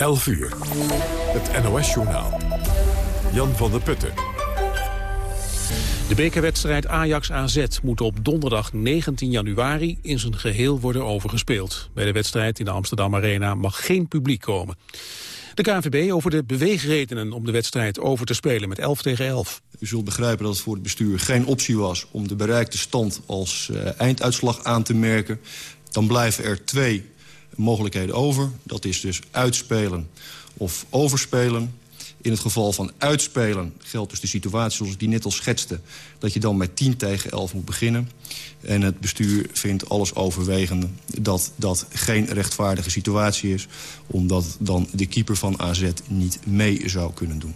11 uur. Het NOS-journaal. Jan van der Putten. De bekerwedstrijd Ajax-AZ moet op donderdag 19 januari in zijn geheel worden overgespeeld. Bij de wedstrijd in de Amsterdam Arena mag geen publiek komen. De KNVB over de beweegredenen om de wedstrijd over te spelen met 11 tegen 11. U zult begrijpen dat het voor het bestuur geen optie was... om de bereikte stand als uh, einduitslag aan te merken. Dan blijven er twee mogelijkheden over. Dat is dus uitspelen of overspelen. In het geval van uitspelen geldt dus de situatie zoals ik die net al schetste... dat je dan met 10 tegen 11 moet beginnen. En het bestuur vindt alles overwegende dat dat geen rechtvaardige situatie is... omdat dan de keeper van AZ niet mee zou kunnen doen.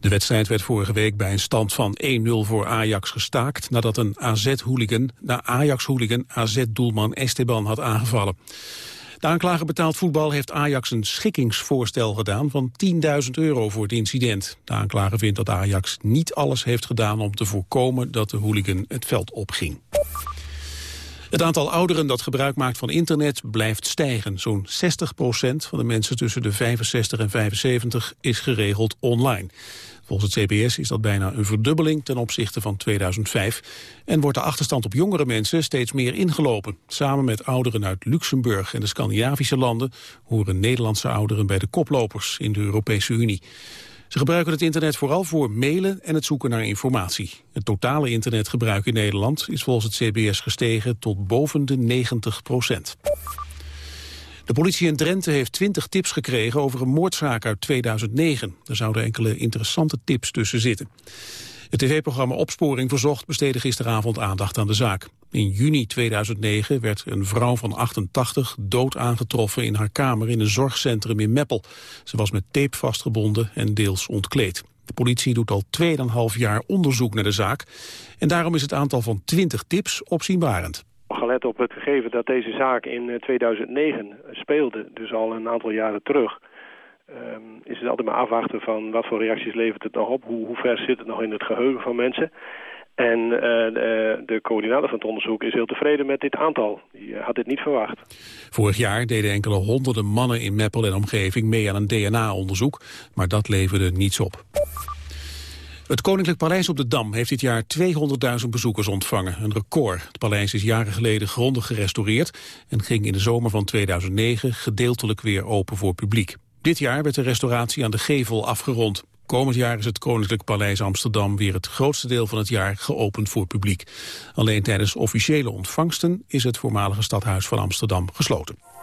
De wedstrijd werd vorige week bij een stand van 1-0 voor Ajax gestaakt... nadat een AZ-hooligan, Ajax-hooligan AZ-doelman Esteban had aangevallen. Aanklager betaald voetbal heeft Ajax een schikkingsvoorstel gedaan van 10.000 euro voor het incident. De aanklager vindt dat Ajax niet alles heeft gedaan om te voorkomen dat de hooligan het veld opging. Het aantal ouderen dat gebruik maakt van internet blijft stijgen. Zo'n 60% van de mensen tussen de 65 en 75 is geregeld online. Volgens het CBS is dat bijna een verdubbeling ten opzichte van 2005. En wordt de achterstand op jongere mensen steeds meer ingelopen. Samen met ouderen uit Luxemburg en de Scandinavische landen... horen Nederlandse ouderen bij de koplopers in de Europese Unie. Ze gebruiken het internet vooral voor mailen en het zoeken naar informatie. Het totale internetgebruik in Nederland is volgens het CBS gestegen tot boven de 90 procent. De politie in Drenthe heeft 20 tips gekregen over een moordzaak uit 2009. Er zouden enkele interessante tips tussen zitten. Het tv-programma Opsporing Verzocht besteedde gisteravond aandacht aan de zaak. In juni 2009 werd een vrouw van 88 dood aangetroffen in haar kamer in een zorgcentrum in Meppel. Ze was met tape vastgebonden en deels ontkleed. De politie doet al 2,5 jaar onderzoek naar de zaak. En daarom is het aantal van 20 tips opzienbarend. Gelet op het gegeven dat deze zaak in 2009 eh, speelde, dus al een aantal jaren terug... Um, is het altijd maar afwachten van wat voor reacties levert het nog op, hoe, hoe ver zit het nog in het geheugen van mensen. En uh, de, de, coördinator van het onderzoek is heel tevreden met dit aantal. Die had dit niet verwacht. Vorig jaar deden enkele honderden mannen in Meppel en omgeving mee aan een DNA-onderzoek, maar dat leverde niets op. Het Koninklijk Paleis op de Dam heeft dit jaar 200.000 bezoekers ontvangen, een record. Het paleis is jaren geleden grondig gerestaureerd en ging in de zomer van 2009 gedeeltelijk weer open voor publiek. Dit jaar werd de restauratie aan de gevel afgerond. Komend jaar is het Koninklijk Paleis Amsterdam weer het grootste deel van het jaar geopend voor publiek. Alleen tijdens officiële ontvangsten is het voormalige stadhuis van Amsterdam gesloten.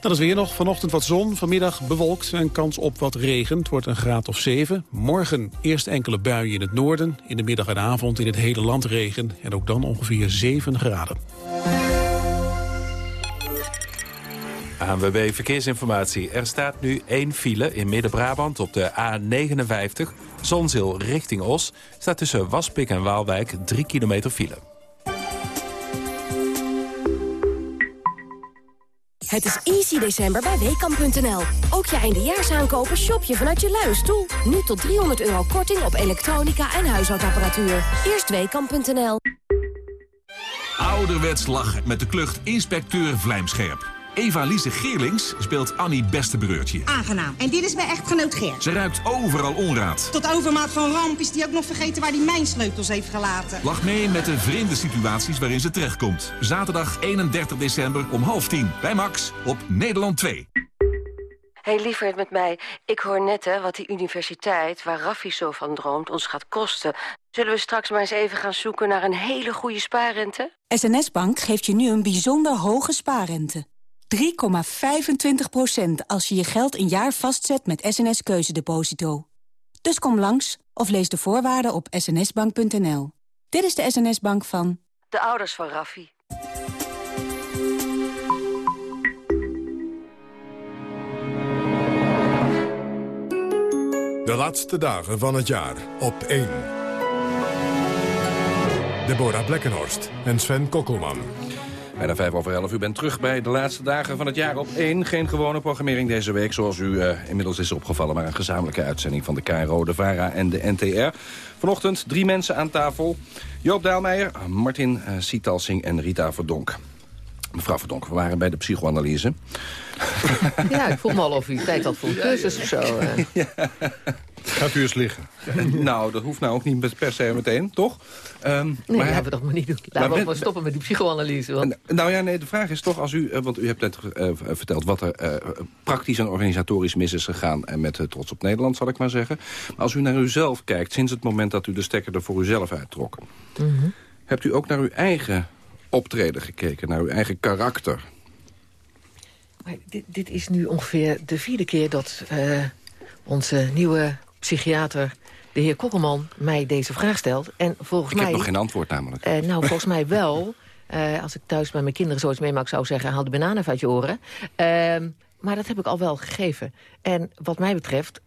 Dan is weer nog vanochtend wat zon, vanmiddag bewolkt en kans op wat regen. Het wordt een graad of 7. Morgen eerst enkele buien in het noorden, in de middag en avond in het hele land regen en ook dan ongeveer 7 graden. ANWB Verkeersinformatie. Er staat nu één file in Midden-Brabant op de A59. Zonzeel richting Os. Staat tussen Waspik en Waalwijk 3 kilometer file. Het is easy december bij Weekamp.nl. Ook je eindejaarsaankopen shop je vanuit je luie. Nu tot 300 euro korting op elektronica en huishoudapparatuur. Eerst Weekamp.nl. Ouderwets lachen met de klucht Inspecteur Vlijmscherp. Eva-Lise Geerlings speelt Annie Bestebreurtje. Aangenaam. En dit is mijn echtgenoot Geert. Ze ruikt overal onraad. Tot overmaat van ramp is die ook nog vergeten waar hij mijn sleutels heeft gelaten. Lach mee met de vreemde situaties waarin ze terechtkomt. Zaterdag 31 december om half tien bij Max op Nederland 2. hey, lieverd met mij. Ik hoor net hè, wat die universiteit, waar Raffi zo van droomt, ons gaat kosten. Zullen we straks maar eens even gaan zoeken naar een hele goede spaarrente? SNS Bank geeft je nu een bijzonder hoge spaarrente. 3,25% als je je geld een jaar vastzet met SNS Keuzedeposito. Dus kom langs of lees de voorwaarden op snsbank.nl. Dit is de SNS-bank van... De ouders van Raffi. De laatste dagen van het jaar op 1. Deborah Blekkenhorst en Sven Kokkelman. Bijna vijf over elf. U bent terug bij de laatste dagen van het jaar op één. Geen gewone programmering deze week, zoals u uh, inmiddels is opgevallen... maar een gezamenlijke uitzending van de KRO, de VARA en de NTR. Vanochtend drie mensen aan tafel. Joop Daalmeijer, Martin uh, Sietalsing en Rita Verdonk. Mevrouw Verdonk, we waren bij de psychoanalyse. Ja, ik voel me al of u tijd had voor een cursus of zo. eh. Gaat u eens liggen. nou, dat hoeft nou ook niet per se meteen, toch? Ehm, Nee, maar- laten we dat maar niet doen. Laten Maar we ook maar stoppen met die psychoanalyse. Want Nou ja, nee, de vraag is toch, als u, eh, want u hebt net eh, verteld wat er eh, praktisch en organisatorisch mis is gegaan en met eh, Trots op Nederland, zal ik maar zeggen. Maar als u naar uzelf kijkt, sinds het moment dat u de stekker er voor uzelf uittrok, Mhm. hebt u ook naar uw eigen optreden gekeken, naar uw eigen karakter? Maar dit, dit is nu ongeveer de vierde keer dat eh, onze nieuwe psychiater, de heer Kokkelman, mij deze vraag stelt. En volgens Ik mij... heb nog geen antwoord namelijk. Eh, nou, volgens mij wel. Eh, als ik thuis bij mijn kinderen zoiets meemaak, zou ik zeggen... haal de bananen uit je oren. Ehm, maar dat heb ik al wel gegeven. En wat mij betreft...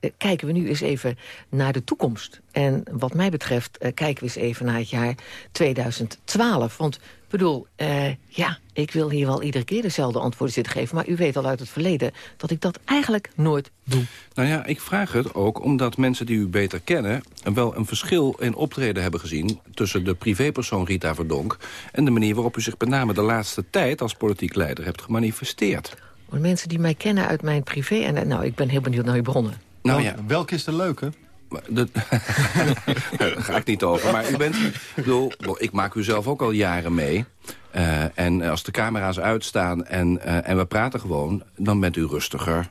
eh, kijken we nu eens even naar de toekomst. En wat mij betreft eh, kijken we eens even naar het jaar 2012. Want, ik bedoel, eh, ja, ik wil hier wel iedere keer dezelfde antwoorden zitten geven... maar u weet al uit het verleden dat ik dat eigenlijk nooit doe. Nou ja, ik vraag het ook omdat mensen die u beter kennen... wel een verschil in optreden hebben gezien... tussen de privépersoon Rita Verdonk... en de manier waarop u zich met name de laatste tijd... als politiek leider hebt gemanifesteerd. Mensen die mij kennen uit mijn privé... en nou, ik ben heel benieuwd naar uw bronnen. Nou ja, Welke is de leuke? Maar dat- Daar ga ik niet over. Maar u bent, ik bedoel, ik maak u zelf ook al jaren mee. Eh, en als de camera's uitstaan en, eh, en we praten gewoon... dan bent u rustiger.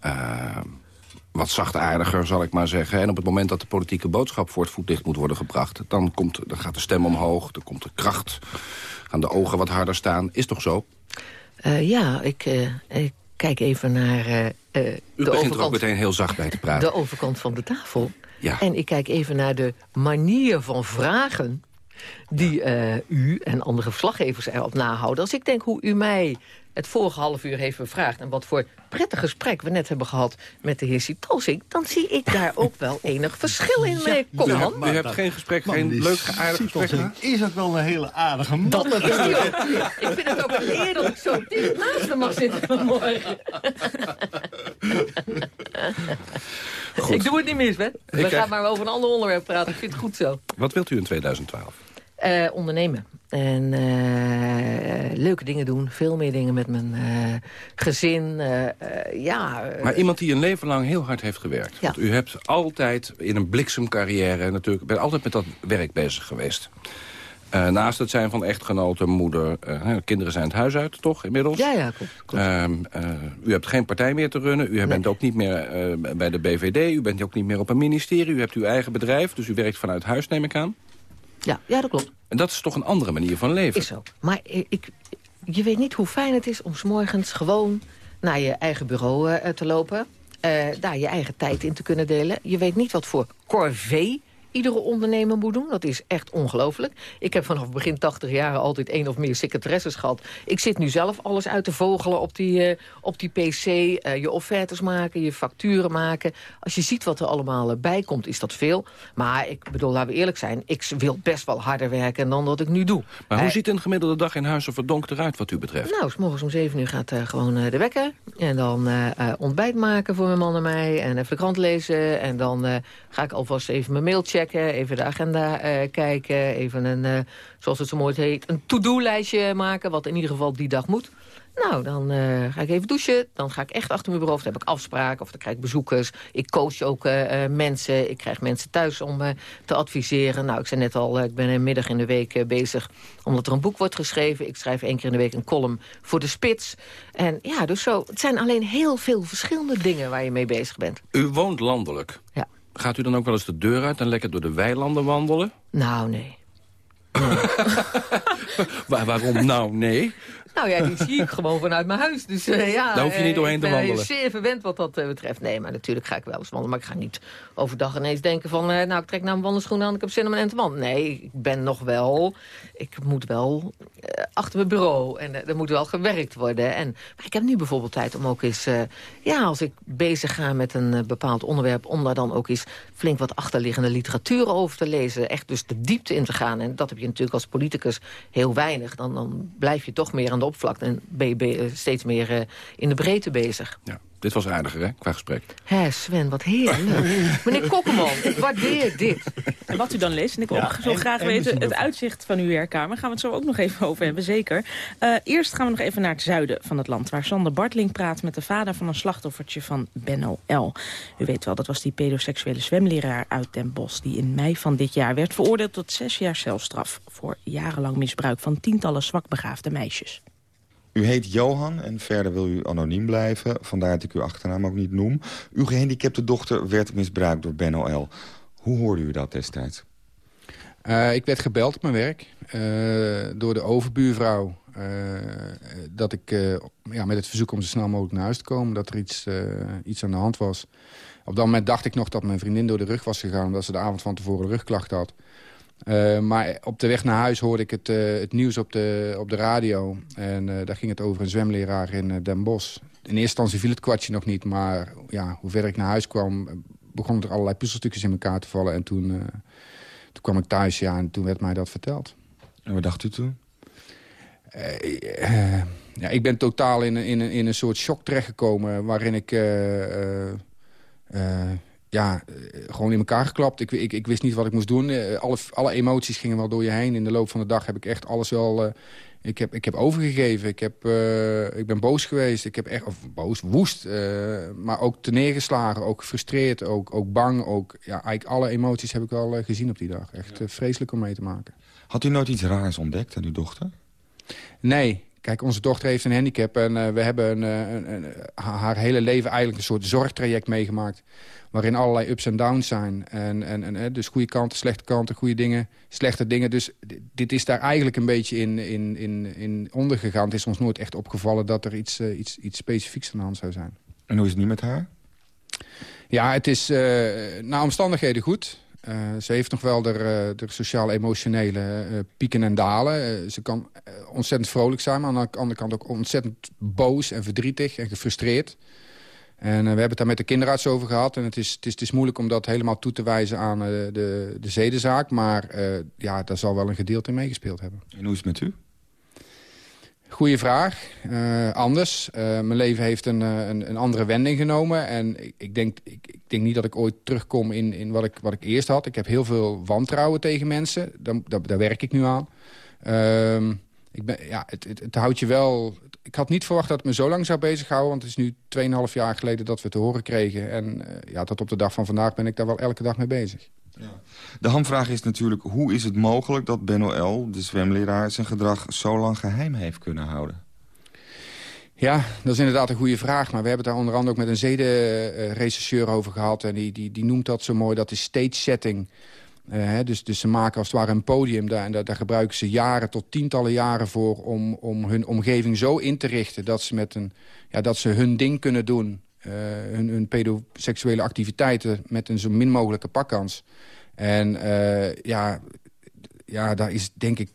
eh, wat zachtaardiger, zal ik maar zeggen. En op het moment dat de politieke boodschap voor het voetlicht moet worden gebracht... dan, komt, dan gaat de stem omhoog, dan komt de kracht... gaan de ogen wat harder staan. Is toch zo? Eh, ja, ik, eh, ik kijk even naar eh, U de, begint er ook overkant, meteen heel zacht bij te praten. de overkant van de tafel. Ja. En ik kijk even naar de manier van vragen die eh, u en andere verslaggevers erop nahouden. Als ik denk hoe u mij het vorige half uur heeft bevraagd... en wat voor prettig gesprek we net hebben gehad met de heer Sitalsing... dan zie ik daar ook wel enig verschil in, meneer Kokkelman. U hebt geen gesprek, geen leuk, aardig gesprek? Is ook wel een hele aardige man. Dat is die ook. Ik vind het ook een eer dat ik zo dicht naast hem mag zitten vanmorgen. Ik doe het niet mis, hè? We Ik gaan krijg- maar over een ander onderwerp praten. Ik vind het goed zo. Wat wilt u in 2012? Eh, ondernemen. En eh, leuke dingen doen. Veel meer dingen met mijn eh, gezin. eh, ja, Maar iemand die een leven lang heel hard heeft gewerkt. Ja. Want u hebt altijd in een bliksemcarrière natuurlijk... bent altijd met dat werk bezig geweest. Naast het zijn van echtgenote, moeder... kinderen zijn het huis uit, toch, inmiddels? ja, ja, klopt. klopt. Ehm, eh, u hebt geen partij meer te runnen. U bent ook niet meer bij de BVD. U bent ook niet meer op een ministerie. U hebt uw eigen bedrijf, dus u werkt vanuit huis, neem ik aan. Ja, ja, dat klopt. En dat is toch een andere manier van leven? Is zo. Maar ik, je weet niet hoe fijn het is om 's morgens gewoon naar je eigen bureau eh, te lopen. eh, daar je eigen tijd in te kunnen delen. Je weet niet wat voor corvée iedere ondernemer moet doen. Dat is echt ongelooflijk. Ik heb vanaf begin 80 jaar altijd één of meer secretaresses gehad. Ik zit nu zelf alles uit te vogelen op die, eh, op die pc. eh, je offertes maken, je facturen maken. Als je ziet wat er allemaal eh, bij komt, is dat veel. Maar ik bedoel, laten we eerlijk zijn. Ik wil best wel harder werken dan wat ik nu doe. Maar hoe ziet een gemiddelde dag in Huizen Verdonk eruit wat u betreft? nou, s morgens om 7 uur gaat gewoon de wekker. En dan ontbijt maken voor mijn man en mij. En even de krant lezen. En dan ga ik alvast even mijn mail checken. Even de agenda eh, kijken. Even een, eh, zoals het zo mooi heet, een to-do-lijstje maken. Wat in ieder geval die dag moet. Nou, dan eh, ga ik even douchen. Dan ga ik echt achter mijn bureau. Of dan heb ik afspraken. Of dan krijg ik bezoekers. Ik coach ook mensen. Ik krijg mensen thuis om eh, te adviseren. Nou, ik zei net al, ik ben een middag in de week bezig. Omdat er een boek wordt geschreven. Ik schrijf één keer in de week een column voor de spits. En ja, dus zo. Het zijn alleen heel veel verschillende dingen waar je mee bezig bent. U woont landelijk. Ja. Gaat u dan ook wel eens de deur uit en lekker door de weilanden wandelen? Nou, nee. Waar, waarom nou nee? Nou ja, die zie ik gewoon vanuit mijn huis. Dus eh, ja, Daar hoef je niet eh, doorheen ik te ben wandelen. zeer verwend wat dat eh, betreft. Nee, maar natuurlijk ga ik wel eens wandelen. Maar ik ga niet overdag ineens denken van... nou, ik trek nou een wandelschoen aan, ik heb zin om een te wandelen. Nee, ik ben nog wel... Ik moet wel achter mijn bureau. En er moet wel gewerkt worden. En, maar ik heb nu bijvoorbeeld tijd om ook eens... ja, als ik bezig ga met een bepaald onderwerp... om daar dan ook eens flink wat achterliggende literatuur over te lezen. Echt dus de diepte in te gaan. En dat heb je natuurlijk als politicus heel weinig. Dan, dan blijf je toch meer aan de oppervlakte... en ben je steeds meer eh, in de breedte bezig. Ja. Dit was aardiger, hè, qua gesprek. Hé, Sven, wat heerlijk. Meneer Kokkeman, ik waardeer dit. En wat u dan leest, en ik wil ook zo graag weten... het uitzicht van uw werkkamer, gaan we het zo ook nog even over hebben, zeker. Uh, eerst gaan we nog even naar het zuiden van het land... waar Sander Bartling praat met de vader van een slachtoffertje van Benno L. U weet wel, dat was die pedoseksuele zwemleraar uit Den Bosch... die in mei van dit jaar werd veroordeeld tot zes jaar celstraf... voor jarenlang misbruik van tientallen zwakbegaafde meisjes. U heet Johan en verder wil u anoniem blijven. Vandaar dat ik uw achternaam ook niet noem. Uw gehandicapte dochter werd misbruikt door Ben OL. Hoe hoorde u dat destijds? Uh, ik werd gebeld op mijn werk uh, door de overbuurvrouw. Uh, dat ik ja, met het verzoek om zo snel mogelijk naar huis te komen... dat er iets, iets aan de hand was. Op dat moment dacht ik nog dat mijn vriendin door de rug was gegaan... omdat ze de avond van tevoren rugklachten had. Uh, maar op de weg naar huis hoorde ik het, uh, het nieuws op de, op de radio. En uh, daar ging het over een zwemleraar in Den Bosch. In eerste instantie viel het kwartje nog niet. Maar ja, hoe verder ik naar huis kwam... begonnen er allerlei puzzelstukjes in elkaar te vallen. En toen, toen kwam ik thuis ja, en toen werd mij dat verteld. En wat dacht u toen? ja, ik ben totaal in, in, in een soort shock terechtgekomen... waarin ik ja, eh, gewoon in elkaar geklapt. Ik, ik, ik wist niet wat ik moest doen. Eh, alle, alle emoties gingen wel door je heen. In de loop van de dag heb ik echt alles wel... Uh, ik, heb, ik heb overgegeven. Ik, heb, uh, ik ben boos geweest. Ik heb echt, of boos, woest. Uh, maar ook te neergeslagen. Ook gefrustreerd. Ook, ook bang. Ook, ja, eigenlijk alle emoties heb ik wel gezien op die dag. Echt ja. vreselijk om mee te maken. Had u nooit iets raars ontdekt aan uw dochter? Nee. Kijk, onze dochter heeft een handicap. En uh, we hebben een, een, een, haar hele leven eigenlijk een soort zorgtraject meegemaakt waarin allerlei ups en downs zijn. En, en, en, dus goede kanten, slechte kanten, goede dingen, slechte dingen. Dus dit is daar eigenlijk een beetje in, in, in, in ondergegaan. Het is ons nooit echt opgevallen dat er iets, uh, iets, iets specifieks aan de hand zou zijn. En hoe is het nu met haar? Ja, het is uh, naar omstandigheden goed. Uh, ze heeft nog wel de, de sociaal-emotionele pieken en dalen. ze kan ontzettend vrolijk zijn, maar aan de andere kant ook ontzettend boos en verdrietig en gefrustreerd. En we hebben het daar met de kinderarts over gehad. En het is, het is, het is moeilijk om dat helemaal toe te wijzen aan de, de zedenzaak. Maar ja, daar zal wel een gedeelte in meegespeeld hebben. En hoe is het met u? Goeie vraag. anders. mijn leven heeft een, een, een, andere wending genomen. En ik, ik, denk, ik, ik, denk niet dat ik ooit terugkom in, in wat, ik, wat ik eerst had. Ik heb heel veel wantrouwen tegen mensen. Daar, daar, werk ik nu aan. Ehm, ik ben, ja, het, het, houdt je wel ik had niet verwacht dat het me zo lang zou bezighouden. Want het is nu 2,5 jaar geleden dat we te horen kregen. En ja, tot op de dag van vandaag ben ik daar wel elke dag mee bezig. De hamvraag is natuurlijk, hoe is het mogelijk dat Ben de zwemleraar... zijn gedrag zo lang geheim heeft kunnen houden? Ja, dat is inderdaad een goede vraag. Maar we hebben het daar onder andere ook met een zedenrechercheur over gehad. En die, die, die noemt dat zo mooi, dat is stage setting. Uh, dus, dus ze maken als het ware een podium daar. En daar, daar, gebruiken ze jaren tot tientallen jaren voor... om, om hun omgeving zo in te richten dat ze, met een, ja, dat ze hun ding kunnen doen. Uh, hun, hun pedoseksuele activiteiten met een zo min mogelijke pakkans. En uh, ja, ja, daar is denk ik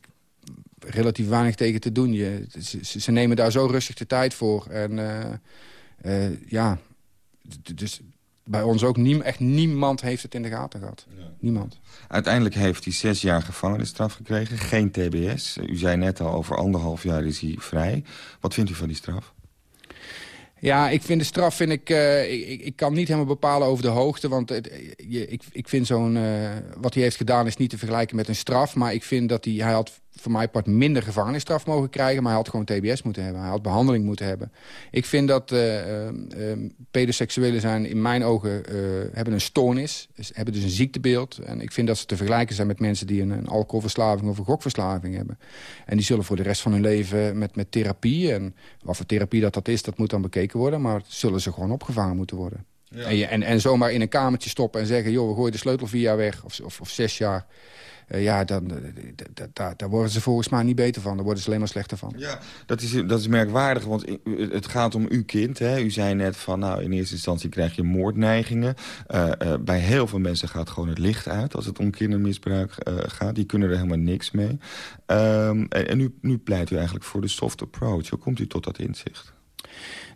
relatief weinig tegen te doen. Je, ze, ze, nemen daar zo rustig de tijd voor. En ja, dus bij ons ook. Echt niemand heeft het in de gaten gehad. Ja. Niemand. Uiteindelijk heeft hij zes jaar gevangenisstraf gekregen. Geen tbs. U zei net al, over anderhalf jaar is hij vrij. Wat vindt u van die straf? Ja, ik vind de straf, vind ik, uh, ik, ik, kan niet helemaal bepalen over de hoogte. Want je, ik, ik vind zo'n, uh, wat hij heeft gedaan is niet te vergelijken met een straf. Maar ik vind dat hij, hij had voor mij part minder gevangenisstraf mogen krijgen... maar hij had gewoon TBS moeten hebben. Hij had behandeling moeten hebben. Ik vind dat uh, pedoseksuelen zijn in mijn ogen hebben een stoornis. Hebben dus een ziektebeeld. En ik vind dat ze te vergelijken zijn met mensen die een, een, alcoholverslaving of een gokverslaving hebben. En die zullen voor de rest van hun leven met, met therapie... en wat voor therapie dat dat is, dat moet dan bekeken worden... maar zullen ze gewoon opgevangen moeten worden. Ja. En, je, en, en zomaar in een kamertje stoppen en zeggen... joh, we gooien de sleutel vier jaar weg of, of, of zes jaar... Uh, ja, dan, daar worden ze volgens mij niet beter van. Daar worden ze alleen maar slechter van. Ja, dat is, dat is merkwaardig, want het gaat om uw kind. Hè? U zei net van, nou, in eerste instantie krijg je moordneigingen. Uh, uh, bij heel veel mensen gaat gewoon het licht uit als het om kindermisbruik gaat. Die kunnen er helemaal niks mee. Um, en, en nu, nu pleit u eigenlijk voor de soft approach. Hoe komt u tot dat inzicht?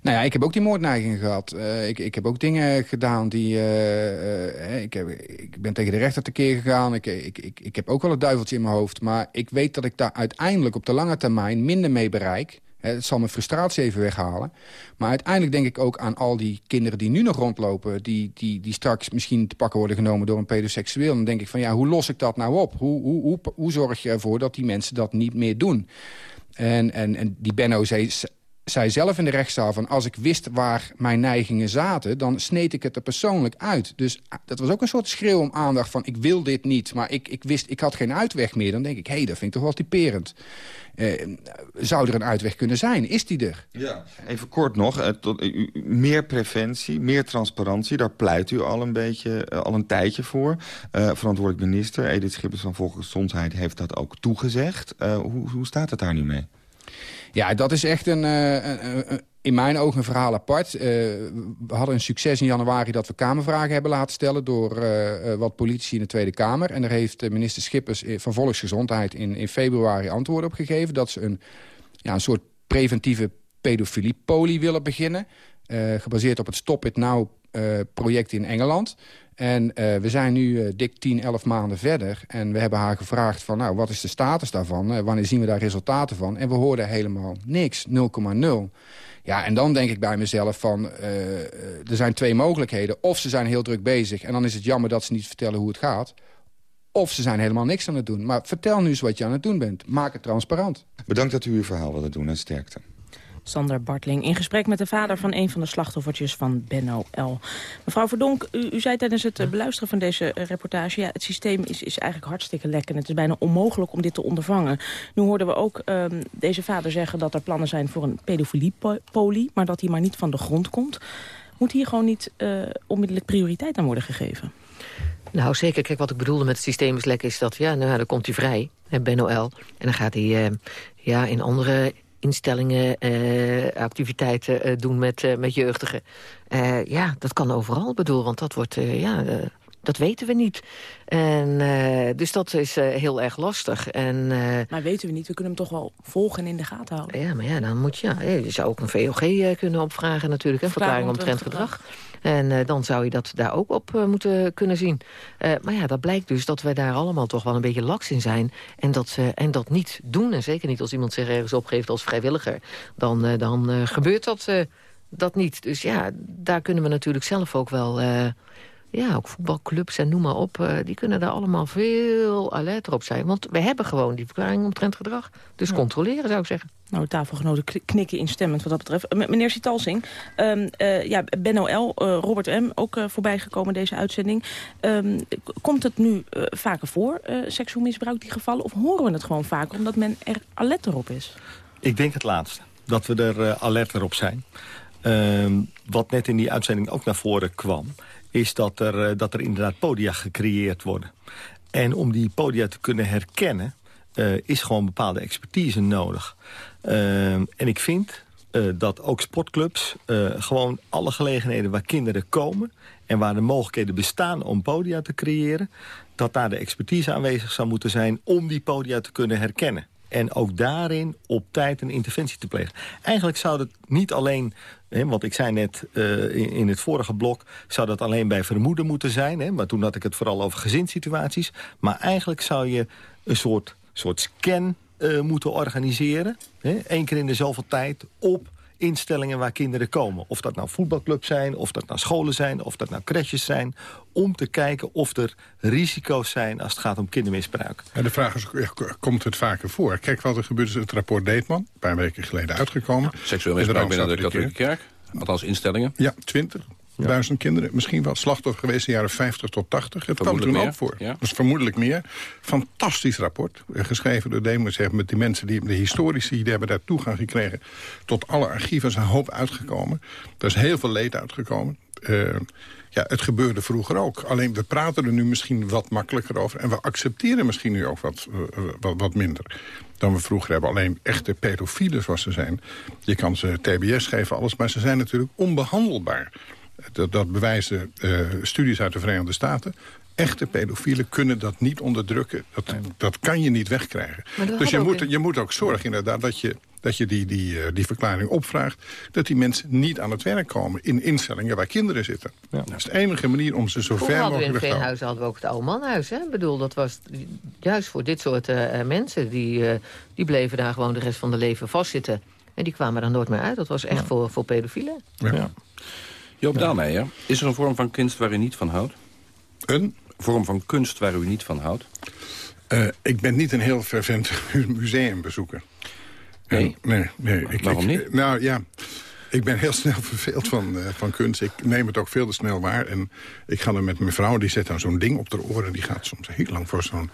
Nou ja, ik heb ook die moordneigingen gehad. Uh, ik, ik heb ook dingen gedaan die... Uh, uh, ik, heb, ik ben tegen de rechter tekeer gegaan. Ik, ik, ik, ik heb ook wel het duiveltje in mijn hoofd. Maar ik weet dat ik daar uiteindelijk op de lange termijn minder mee bereik... Het zal mijn frustratie even weghalen. Maar uiteindelijk denk ik ook aan al die kinderen die nu nog rondlopen... die, die, die straks misschien te pakken worden genomen door een pedoseksueel. Dan denk ik van ja, hoe los ik dat nou op? Hoe, hoe, hoe, hoe zorg je ervoor dat die mensen dat niet meer doen? En, en, en die Benno zei zelf in de rechtszaal van... als ik wist waar mijn neigingen zaten, dan sneed ik het er persoonlijk uit. Dus ah, dat was ook een soort schreeuw om aandacht van... ik wil dit niet, maar ik, ik wist, ik had geen uitweg meer. Dan denk ik, hé, hey, dat vind ik toch wel typerend. Eh, zou er een uitweg kunnen zijn? Is die er? Ja, even kort nog. Eh, tot, uh, meer preventie, meer transparantie. Daar pleit u al een beetje, uh, al een tijdje voor. verantwoordelijk minister Edith Schippers van Volksgezondheid heeft dat ook toegezegd. hoe, hoe staat het daar nu mee? Ja, dat is echt een, een, in mijn ogen een verhaal apart. Uh, we hadden een succes in januari dat we Kamervragen hebben laten stellen... door uh, wat politici in de Tweede Kamer. En daar heeft minister Schippers van Volksgezondheid in, in februari antwoord op gegeven... dat ze een, ja, een soort preventieve pedofiliepolie willen beginnen. Gebaseerd op het Stop It Now project in Engeland. En uh, we zijn nu uh, dik 10, 11 maanden verder. En we hebben haar gevraagd van, nou, wat is de status daarvan? Uh, wanneer zien we daar resultaten van? En we hoorden helemaal niks, 0,0. Ja, en dan denk ik bij mezelf van, er zijn twee mogelijkheden. Of ze zijn heel druk bezig en dan is het jammer dat ze niet vertellen hoe het gaat. Of ze zijn helemaal niks aan het doen. Maar vertel nu eens wat je aan het doen bent. Maak het transparant. Bedankt dat u uw verhaal wilde doen en sterkte. Sander Bartling. In gesprek met de vader van een van de slachtoffertjes van Benno L. Mevrouw Verdonk, u, u zei tijdens het beluisteren van deze eh, reportage... ja, het systeem is, is eigenlijk hartstikke lek en het is bijna onmogelijk om dit te ondervangen. Nu hoorden we ook um, deze vader zeggen dat er plannen zijn voor een pedofiliepolie... maar dat die maar niet van de grond komt. Moet hier gewoon niet uh, onmiddellijk prioriteit aan worden gegeven? Nou, zeker. Kijk, wat ik bedoelde met het systeem is lek is dat... ja, nou, dan komt hij vrij, Benno L. En dan gaat hij ja, in andere instellingen, uh, activiteiten uh, doen met, uh, met jeugdigen. ja, dat kan overal, bedoel, want dat wordt, ja, dat weten we niet. En, dus dat is heel erg lastig. En, maar weten we niet, we kunnen hem toch wel volgen en in de gaten houden. Ja, maar ja, dan moet je, ja, je zou ook een VOG kunnen opvragen natuurlijk, een verklaring omtrent gedrag. En dan zou je dat daar ook op moeten kunnen zien. Maar ja, dat blijkt dus dat wij daar allemaal toch wel een beetje laks in zijn. En dat, en dat niet doen. En zeker niet als iemand zich ergens opgeeft als vrijwilliger. Dan, dan gebeurt dat, dat niet. Dus ja, daar kunnen we natuurlijk zelf ook wel ja, ook voetbalclubs en noem maar op... Uh, die kunnen daar allemaal veel alerter op zijn. Want we hebben gewoon die verklaring omtrent gedrag. Dus controleren, zou ik zeggen. Nou, tafelgenoten knikken instemmend wat dat betreft. M meneer Sitalsing, um, uh, ja, Ben OL, uh, Robert M. ook uh, voorbij gekomen deze uitzending. Um, komt het nu vaker voor, seksueel misbruik, die gevallen? Of horen we het gewoon vaker omdat men er alerter op is? Ik denk het laatste. Dat we er alerter op zijn. Ehm, wat net in die uitzending ook naar voren kwam is dat er, eh, dat er inderdaad podia gecreëerd worden. En om die podia te kunnen herkennen... Uh, is gewoon bepaalde expertise nodig. Uh, en ik vind dat ook sportclubs gewoon alle gelegenheden waar kinderen komen... en waar de mogelijkheden bestaan om podia te creëren... dat daar de expertise aanwezig zou moeten zijn om die podia te kunnen herkennen. En ook daarin op tijd een interventie te plegen. Eigenlijk zou het niet alleen Want ik zei net uh, in, het vorige blok... zou dat alleen bij vermoeden moeten zijn. Maar toen had ik het vooral over gezinssituaties. Maar eigenlijk zou je een soort, soort scan uh, moeten organiseren. Eén keer in de zoveel tijd op instellingen waar kinderen komen. Of dat nou voetbalclubs zijn, of dat nou scholen zijn... of dat nou crèches zijn, om te kijken of er risico's zijn... als het gaat om kindermisbruik. En de vraag is, komt het vaker voor? Kijk wat er gebeurt is het rapport Deetman, een paar weken geleden uitgekomen. Ja, seksueel misbruik binnen de katholieke kerk. Althans instellingen. Ja, 20 duizend kinderen. Misschien wel slachtoffer geweest in de jaren 50 tot 80. Het kwam toen ook voor. Ja. Dus vermoedelijk meer. Fantastisch rapport. Eh, geschreven door Demos met die mensen, die, de historici... die hebben daar toegang gekregen tot alle archieven. is een hoop uitgekomen. Er is heel veel leed uitgekomen. Uh, ja, het gebeurde vroeger ook. Alleen we praten er nu misschien wat makkelijker over. En we accepteren misschien nu ook wat, uh, wat, wat, minder dan we vroeger hebben. Alleen echte pedofielen zoals ze zijn. Je kan ze TBS geven, alles. Maar ze zijn natuurlijk onbehandelbaar. Dat, dat bewijzen uh, studies uit de Verenigde Staten. Echte pedofielen kunnen dat niet onderdrukken. Dat, dat kan je niet wegkrijgen. Dus je moet, je moet ook zorgen inderdaad dat je, dat je die, die, uh, die verklaring opvraagt... dat die mensen niet aan het werk komen in instellingen waar kinderen zitten. Ja. Dat is de enige manier om ze zo ver mogelijk te houden. in Veenhuizen hadden we ook het oude manhuis. Hè? Ik bedoel, dat was juist voor dit soort uh, mensen. Die, die bleven daar gewoon de rest van hun leven vastzitten. En die kwamen er nooit meer uit. Dat was echt voor, voor pedofielen. Ja. Joop ja. Daalmeijer, is er een vorm van kunst waar u niet van houdt? Een? Vorm van kunst waar u niet van houdt? Uh, ik ben niet een heel fervent museumbezoeker. Nee? En, nee, nee. Ik, Waarom ik, niet? Nou ja, ik ben heel snel verveeld van, uh, van kunst. Ik neem het ook veel te snel waar. En ik ga dan met mijn vrouw, die zet dan zo'n ding op haar oren... die gaat soms heel lang voor zo'n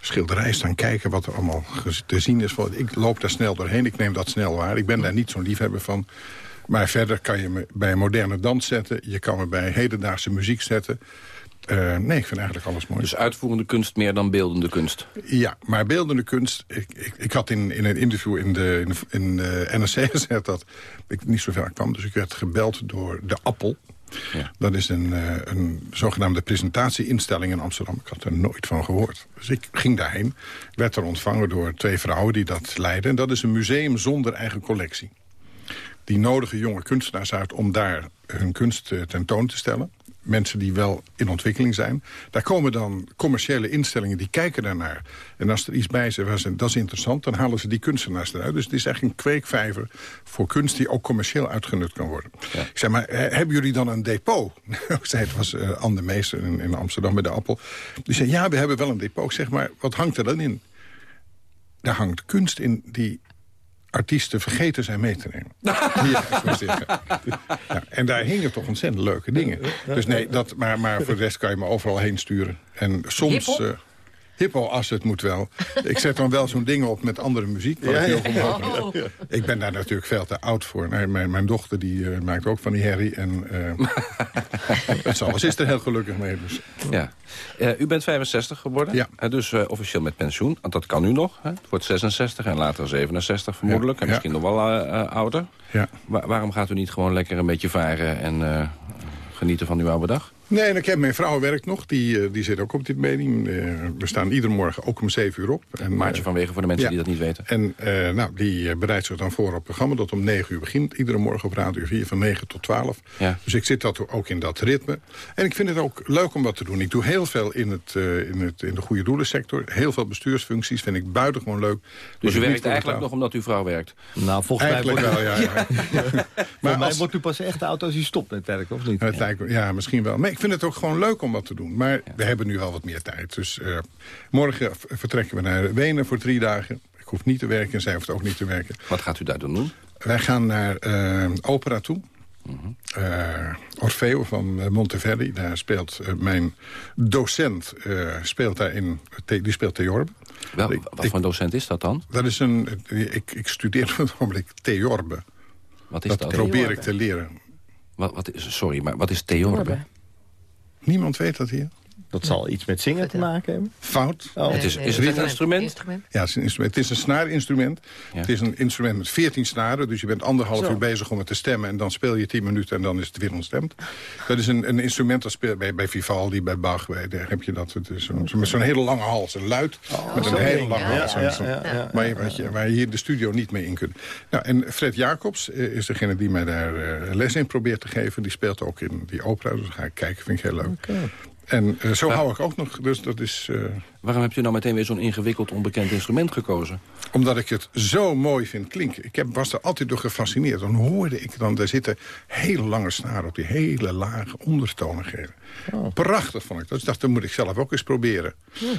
schilderij staan kijken... wat er allemaal te zien is. Ik loop daar snel doorheen, ik neem dat snel waar. Ik ben daar niet zo'n liefhebber van. Maar verder kan je me bij moderne dans zetten. Je kan me bij hedendaagse muziek zetten. Uh, nee, ik vind eigenlijk alles mooi. Dus uitvoerende kunst meer dan beeldende kunst? Ja, maar beeldende kunst... Ik, ik, ik had in, in een interview in de, in de, in de NRC gezegd dat ik niet zo ver kwam. Dus ik werd gebeld door de Appel. Ja. Dat is een, uh, een zogenaamde presentatieinstelling in Amsterdam. Ik had er nooit van gehoord. Dus ik ging daarheen. Werd er ontvangen door twee vrouwen die dat leiden. En dat is een museum zonder eigen collectie. Die nodigen jonge kunstenaars uit om daar hun kunst uh, tentoon te stellen mensen die wel in ontwikkeling zijn. Daar komen dan commerciële instellingen die kijken daarnaar. En als er iets bij is, dat is interessant, dan halen ze die kunstenaars eruit. Dus het is echt een kweekvijver voor kunst die ook commercieel uitgenut kan worden. Ja. Ik zeg maar, hebben jullie dan een depot? Ik zei, het was uh, Anne Meester in, in, Amsterdam bij de Appel. Die zei, ja, we hebben wel een depot. Zeg maar, wat hangt er dan in? Daar hangt kunst in die artiesten vergeten zijn mee te nemen. ja, en daar hingen toch ontzettend leuke dingen. Dus nee, dat, maar, maar voor de rest kan je me overal heen sturen. En soms... Uh, Hippo als het moet wel. Ik zet dan wel zo'n ding op met andere muziek. Ja, ik, ja. Oh. ik ben daar natuurlijk veel te oud voor. Mijn, mijn dochter die, uh, maakt ook van die herrie. En uh, het alles is er heel gelukkig mee. Dus. Ja. Uh, u bent 65 geworden. Ja. dus officieel met pensioen. Want dat kan u nog. Hè? Het wordt 66 en later 67 vermoedelijk. En misschien nog wel ouder. Ja. Wa waarom gaat u niet gewoon lekker een beetje varen en genieten van uw oude dag? Nee, en ik heb mijn vrouw werkt nog. Die, uh, die zit ook op dit medium. Uh, we staan iedere morgen ook om 7 uur op. En, Maartje van Wegen voor de mensen ja. die dat niet weten. En uh, nou, die bereidt zich dan voor op het programma dat om 9 uur begint. Iedere morgen op Radio 4 van 9 tot 12. Ja. Dus ik zit dat ook in dat ritme. En ik vind het ook leuk om wat te doen. Ik doe heel veel in, het, in, het, in de goede doelensector. Heel veel bestuursfuncties vind ik buitengewoon leuk. Dus u werkt eigenlijk nog omdat uw vrouw werkt? Nou, volgens eigenlijk mij wel, ja. ja. maar mij wordt u pas echt oud als u stopt met werken, of niet? Het lijkt, ja, misschien wel. Maar ik vind het ook gewoon leuk om wat te doen. Maar ja. we hebben nu al wat meer tijd. Dus uh, morgen vertrekken we naar Wenen voor drie dagen. Ik hoef niet te werken en zij hoeft ook niet te werken. Wat gaat u daar doen? Wij gaan naar uh, opera toe. -hmm. uh, Orfeo van Monteverdi. Daar speelt mijn docent speelt daarin, die speelt Theorbe. Wel, ik, wat voor een docent is dat dan? Dat is een, ik, ik studeer op het ogenblik Theorbe. Wat is dat? Dat probeer ik te leren. Wat, wat is, sorry, maar wat is Theorbe? Niemand weet dat hier. Dat zal iets met zingen te maken hebben. Fout. Oh. het is, is het een instrument? instrument? Ja, het is een, instrument. Het is een snaarinstrument. Ja. Het is een instrument met 14 snaren. Dus je bent anderhalf Zo. uur bezig om het te stemmen. En dan speel je 10 minuten en dan is het weer ontstemd. Dat is een, een instrument dat speelt bij, bij Vivaldi, bij Bach. Bij, daar heb je dat. Het is een, met zo'n hele lange hals. Een luid oh, met een hele lange ja, hals. Ja, ja, ja, waar, je, je, waar je hier de studio niet mee in kunt. Nou, en Fred Jacobs is degene die mij daar uh, les in probeert te geven. Die speelt ook in die opera. Dus ga ik kijken. Vind ik heel leuk. Okay. En uh, zo maar, hou ik ook nog, dus dat is... Uh, waarom hebt u nou meteen weer zo'n ingewikkeld onbekend instrument gekozen? Omdat ik het zo mooi vind klinken. Ik heb, was er altijd door gefascineerd. Dan hoorde ik dan, daar zitten hele lange snaren op die hele lage ondertonen geven. Oh. Prachtig vond ik dat. Dus dacht, dat moet ik zelf ook eens proberen. Ja.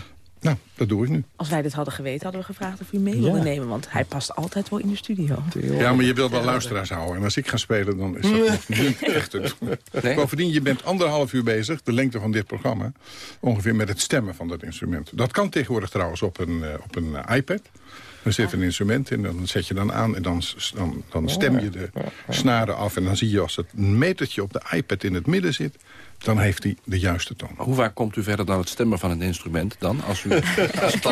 Nou, dat doe ik nu. Als wij dit hadden geweten, hadden we gevraagd of u mee wilde ja. nemen. Want hij past altijd wel in de studio. Ja, maar je wilt wel luisteraars houden. En als ik ga spelen, dan is dat nog niet echt. Nee? Bovendien, je bent anderhalf uur bezig, de lengte van dit programma... ongeveer met het stemmen van dat instrument. Dat kan tegenwoordig trouwens op een, uh, op een uh, iPad. Er zit een instrument in, dan zet je dan aan... en dan, dan, dan stem je de snaren af. En dan zie je als het metertje op de iPad in het midden zit dan heeft hij de juiste toon. Hoe vaak komt u verder dan het stemmen van het instrument dan? Als, u, als het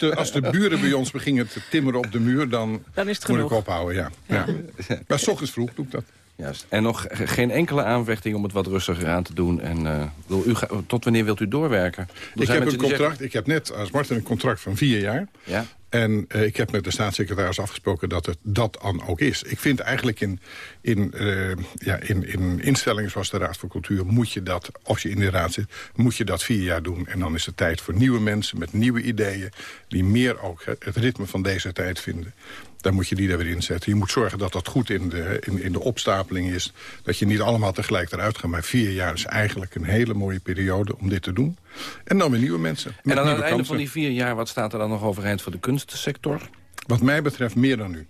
de, als de buren bij ons beginnen te timmeren op de muur... dan, dan is het moet genoeg. ik ophouden, ja. ja. ja. Maar s ochtends vroeg doe ik dat. Juist. En nog geen enkele aanvechting om het wat rustiger aan te doen. En, uh, u, tot wanneer wilt u doorwerken? Er ik heb een contract. Zeggen... Ik heb net als Martin een contract van vier jaar. Ja. En uh, ik heb met de staatssecretaris afgesproken dat het dat dan ook is. Ik vind eigenlijk in, in, uh, ja, in, in instellingen zoals de Raad voor Cultuur... moet je dat, als je in de raad zit, moet je dat vier jaar doen. En dan is het tijd voor nieuwe mensen met nieuwe ideeën... die meer ook het ritme van deze tijd vinden. Dan moet je die daar weer inzetten. Je moet zorgen dat dat goed in de, in, in de opstapeling is. Dat je niet allemaal tegelijk eruit gaat. Maar vier jaar is eigenlijk een hele mooie periode om dit te doen. En dan weer nieuwe mensen. En dan aan het einde van die vier jaar, wat staat er dan nog overeind voor de kunstsector? Wat mij betreft meer dan nu.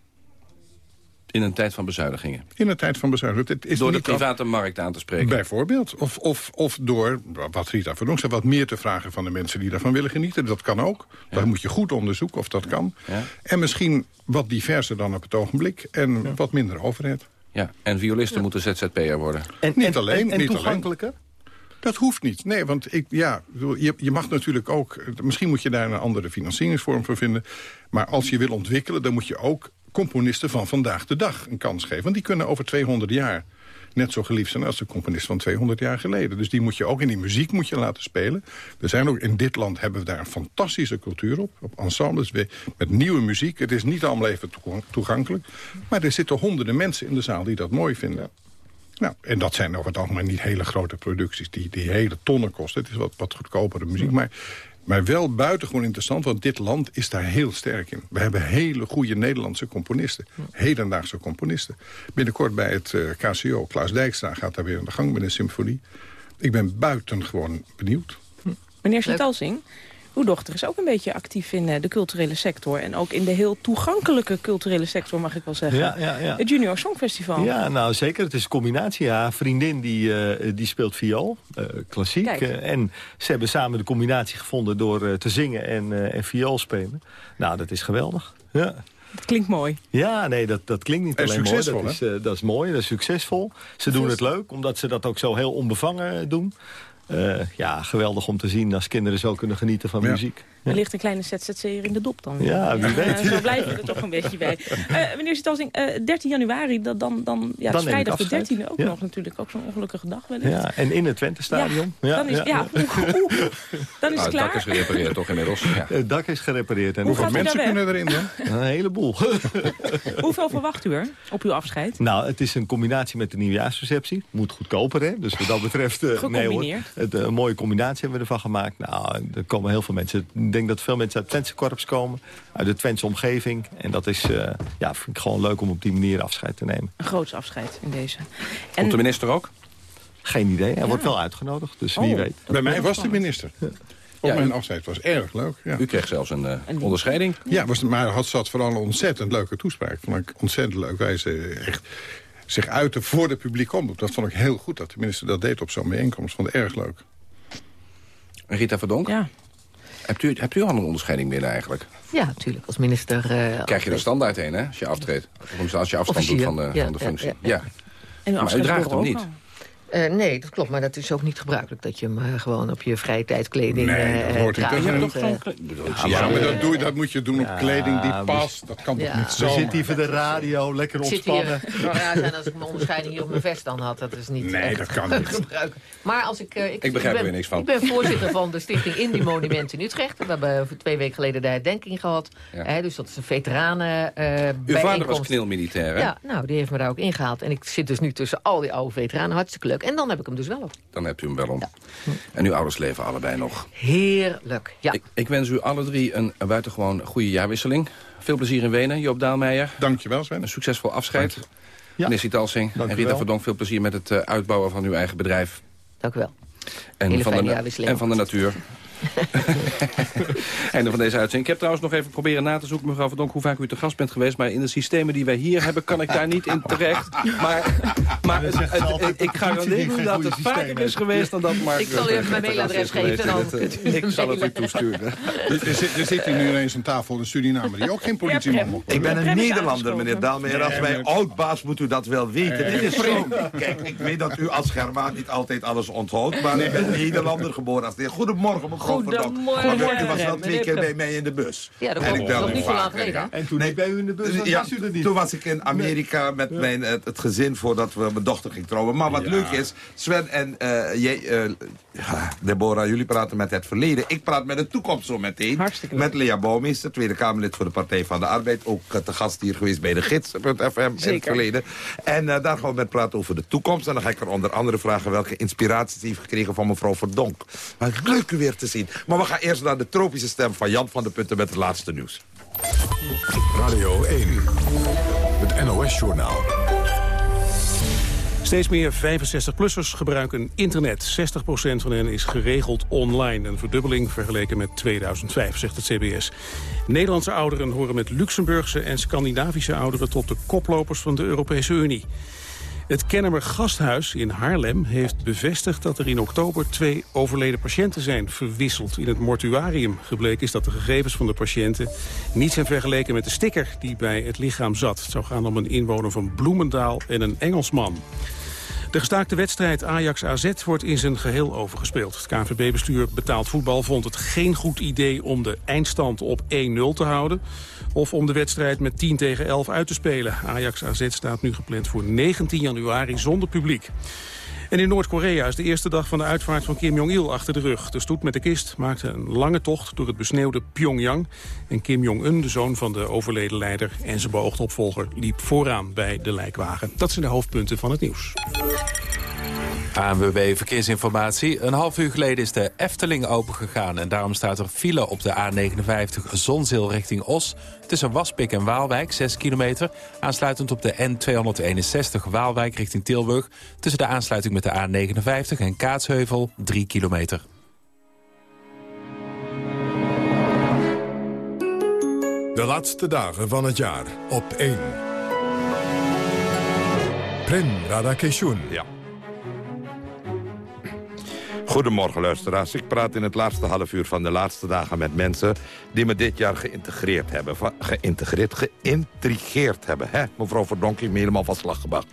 In een tijd van bezuinigingen? In een tijd van bezuinigingen. Het is door de private markt aan te spreken? Bijvoorbeeld. Of, of, of door, wat Rita Verdonk zei, wat meer te vragen van de mensen die daarvan willen genieten. Dat kan ook. Ja. Dat moet je goed onderzoeken of dat kan. Ja. En misschien wat diverser dan op het ogenblik. En wat minder overheid. Ja, en violisten moeten ZZP'er worden. En, niet alleen. En, niet toegankelijker? Dat hoeft niet. Nee, want ik, ja, je, je mag natuurlijk ook... Misschien moet je daar een andere financieringsvorm voor vinden. Maar als je wil ontwikkelen, dan moet je ook componisten van vandaag de dag een kans geven. Want die kunnen over 200 jaar net zo geliefd zijn als de componist van 200 jaar geleden. Dus die moet je ook in die muziek moet je laten spelen. Er zijn ook, in dit land hebben we daar een fantastische cultuur op. Op ensembles met nieuwe muziek. Het is niet allemaal even toegankelijk. Maar er zitten honderden mensen in de zaal die dat mooi vinden. Nou, en dat zijn over het algemeen niet hele grote producties... die, die hele tonnen kosten. Het is wat, wat goedkopere muziek. Maar maar wel buitengewoon interessant, want dit land is daar heel sterk in. We hebben hele goede Nederlandse componisten. Hedendaagse componisten. Binnenkort bij het uh, eh, KCO, Klaas Dijkstra gaat daar weer aan de gang met een symfonie. Ik ben buitengewoon benieuwd. Meneer Chantalsing, uw dochter is ook een beetje actief in eh, de culturele sector. En ook in de heel toegankelijke culturele sector, mag ik wel zeggen. Ja, ja, ja. Het Junior Songfestival. Ja, nou zeker. Het is een combinatie. Ja, vriendin die, uh, die speelt viool, uh, klassiek. en ze hebben samen de combinatie gevonden door te zingen en, en viool spelen. Nou, dat is geweldig. Ja. Dat klinkt mooi. Ja, nee, dat, dat klinkt niet alleen mooi. Dat is, dat is mooi, dat is succesvol. Ze doen het leuk, omdat ze dat ook zo heel onbevangen doen. Uh, ja, geweldig om te zien als kinderen zo kunnen genieten van muziek. Er ligt een kleine ZZC'er in de dop dan. Ja, wie weet. zo blijven we er toch een beetje bij. Uh, meneer Zitalsing, uh, 13 januari, dat, dan, dan, ja, dan vrijdag de 13e ook nog natuurlijk. Ook zo'n ongelukkige dag wellicht. Ja, en in het Twente-stadion. Ja, dan is, ja, ja. dan is het nou, klaar. Het dak is gerepareerd toch inmiddels. Ja. Het dak is gerepareerd. En hoeveel mensen kunnen erin dan? Een heleboel. hoeveel verwacht u er op uw afscheid? Nou, het is een combinatie met de nieuwjaarsreceptie. Moet goedkoper, hè? Dus wat dat betreft... Uh, nee, hoor. Het, een mooie combinatie hebben we ervan gemaakt. Nou, er komen heel veel mensen denk dat veel mensen uit Twentse korps komen. Uit de Twentse omgeving. En dat is uh, ja, vind ik gewoon leuk om op die manier afscheid te nemen. Een groots afscheid in deze. En... Komt de minister ook? Geen idee. Hij wordt wel uitgenodigd, dus wie oh. weet. Bij mij was de minister. Op mijn afscheid was erg leuk. Ja. U kreeg zelfs een, uh, onderscheiding. Ja, was, maar had zat vooral een ontzettend leuke toespraak. Vond ik ontzettend leuk. Wij ze echt zich uiten voor de publiek om. Dat vond ik heel goed dat de minister dat deed op zo'n bijeenkomst. Vond ik erg leuk. Rita Verdonk? Ja. Hebt u, hebt u al een onderscheiding binnen eigenlijk? Ja, natuurlijk. Als minister... Uh, Krijg je er standaard heen, hè? Als je aftreedt. Als je afstand doet van de, van de functie. Ja, En maar u draagt hem niet. Uh, nee, dat klopt. Maar dat is ook niet gebruikelijk dat je hem uh, gewoon op je vrije tijdskleding nee, dat hoort draagt. Ja, toch ja, maar dat, doe, dat moet je doen op kleding die past. Dat kan toch niet zo. We zitten hier voor de radio, lekker ontspannen. Het zou raar zijn als ik mijn onderscheiding hier op mijn vest dan had. Dat is niet Nee, dat kan niet. gebruiken. Maar als ik... Uh, ik, ik begrijp er weer niks van. Ik ben voorzitter van de stichting Indie Monument in Utrecht. We hebben twee weken geleden de herdenking gehad. Ja. dus dat is een veteranen Uw vader was knilmilitair, hè? Ja, nou, die heeft me daar ook ingehaald. En ik zit dus nu tussen al die oude veteranen. Hartstikke leuk. En dan heb ik hem dus wel op. Dan hebt u hem wel om. En uw ouders leven allebei nog. Heerlijk, ja. Ik, ik wens u alle drie een buitengewoon goede jaarwisseling. Veel plezier in Wenen, Joop Daalmeijer. Dankjewel, Sven. Een succesvol afscheid. Ja. Meneer Sitalsing en Rita Verdonk, veel plezier met het uh, uitbouwen van uw eigen bedrijf. Dank u wel. En, van de, en van de natuur. Einde van deze uitzending. Ik heb trouwens nog even proberen na te zoeken, mevrouw Verdonk, hoe vaak u te gast bent geweest. Maar in de systemen die wij hier hebben, kan ik daar niet in terecht. Maar, maar het, het, ik garandeer u dat het vaker is geweest dan dat Mark... Ik zal u even mijn mailadres geven. Dan. ik zal het u toesturen. Er zit, er zit hier nu ineens een tafel in Suriname die ook geen politieman mocht. Ik ben een Nederlander, meneer Daalmeer. Als wij oud-baas moet u dat wel weten. Dit is zo. Kijk, ik weet dat u als Germaan niet altijd alles onthoudt. Maar ik ben Nederlander geboren als de Goedemorgen, mevrouw Goedemorgen. U was wel twee keer bij mij in de bus. Ja, dat komt nog niet zo lang geleden. En toen nee, bij u in de bus was, ja, u er niet. Toen was ik in Amerika met mijn, het, het, gezin voordat we mijn dochter ging trouwen. Maar wat leuk is, Sven en uh, jij, uh, Deborah, jullie praten met het verleden. Ik praat met de toekomst zo meteen. Hartstikke Met Lea Bouwmeester, Tweede Kamerlid voor de Partij van de Arbeid. Ook uh, te gast hier geweest bij de gids.fm in het verleden. En uh, daar gaan we met praten over de toekomst. En dan ga ik er onder andere vragen welke inspiraties heeft gekregen van mevrouw Verdonk. Maar leuk u weer te zien. Maar we gaan eerst naar de tropische stem van Jan van der Putten met het laatste nieuws. Radio 1. Het NOS-journaal. Steeds meer 65-plussers gebruiken internet. 60% van hen is geregeld online. Een verdubbeling vergeleken met 2005, zegt het CBS. Nederlandse ouderen horen met Luxemburgse en Scandinavische ouderen... tot de koplopers van de Europese Unie. Het Kennemer Gasthuis in Haarlem heeft bevestigd dat er in oktober twee overleden patiënten zijn verwisseld. In het mortuarium gebleken is dat de gegevens van de patiënten niet zijn vergeleken met de sticker die bij het lichaam zat. Het zou gaan om een inwoner van Bloemendaal en een Engelsman. De gestaakte wedstrijd Ajax-AZ wordt in zijn geheel overgespeeld. Het KNVB-bestuur betaald voetbal vond het geen goed idee om de eindstand op 1-0 te houden. Of om de wedstrijd met 10 tegen 11 uit te spelen. Ajax-AZ staat nu gepland voor 19 januari zonder publiek. En in Noord-Korea is de eerste dag van de uitvaart van Kim Jong-il achter de rug. De stoet met de kist maakte een lange tocht door het besneeuwde Pyongyang. En Kim Jong-un, de zoon van de overleden leider en zijn beoogde opvolger... liep vooraan bij de lijkwagen. Dat zijn de hoofdpunten van het nieuws. ANWB Verkeersinformatie. Een half uur geleden is de Efteling opengegaan... en daarom staat er file op de A59 Zonzeel richting Os... tussen Waspik en Waalwijk, 6 kilometer. Aansluitend op de N261 Waalwijk richting Tilburg... tussen de aansluiting met de A59 en Kaatsheuvel, 3 kilometer. De laatste dagen van het jaar op 1. Prem Radakeshun. Ja. Goedemorgen luisteraars. Ik praat in het laatste half uur van de laatste dagen met mensen... die me dit jaar geïntegreerd hebben. geïntegreerd, geïntrigeerd hebben. Hè? Mevrouw Verdonk heeft me helemaal van slag gebracht.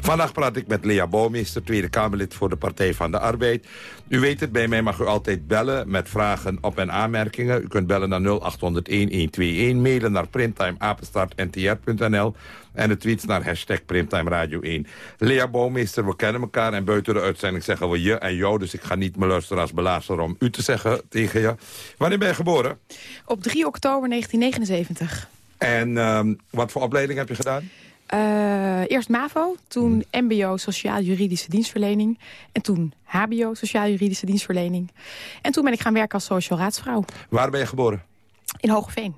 Vandaag praat ik met Lea Bouwmeester, Tweede Kamerlid voor de Partij van de Arbeid. U weet het, bij mij mag u altijd bellen met vragen op- en aanmerkingen. U kunt bellen naar 0800-1121, mailen naar primtimeapenstaartntr.nl en de tweets naar hashtag Primtime Radio 1. Lea Bouwmeester, we kennen elkaar en buiten de uitzending zeggen we je en jou. Dus ik ga niet mijn luisteraars belazeren om u te zeggen tegen je. Wanneer ben je geboren? Op 3 oktober 1979. En um, wat voor opleiding heb je gedaan? Uh, eerst MAVO, toen MBO Sociaal-Juridische Dienstverlening. En toen HBO Sociaal-Juridische Dienstverlening. En toen ben ik gaan werken als social raadsvrouw. Waar ben je geboren? In Hogeveen.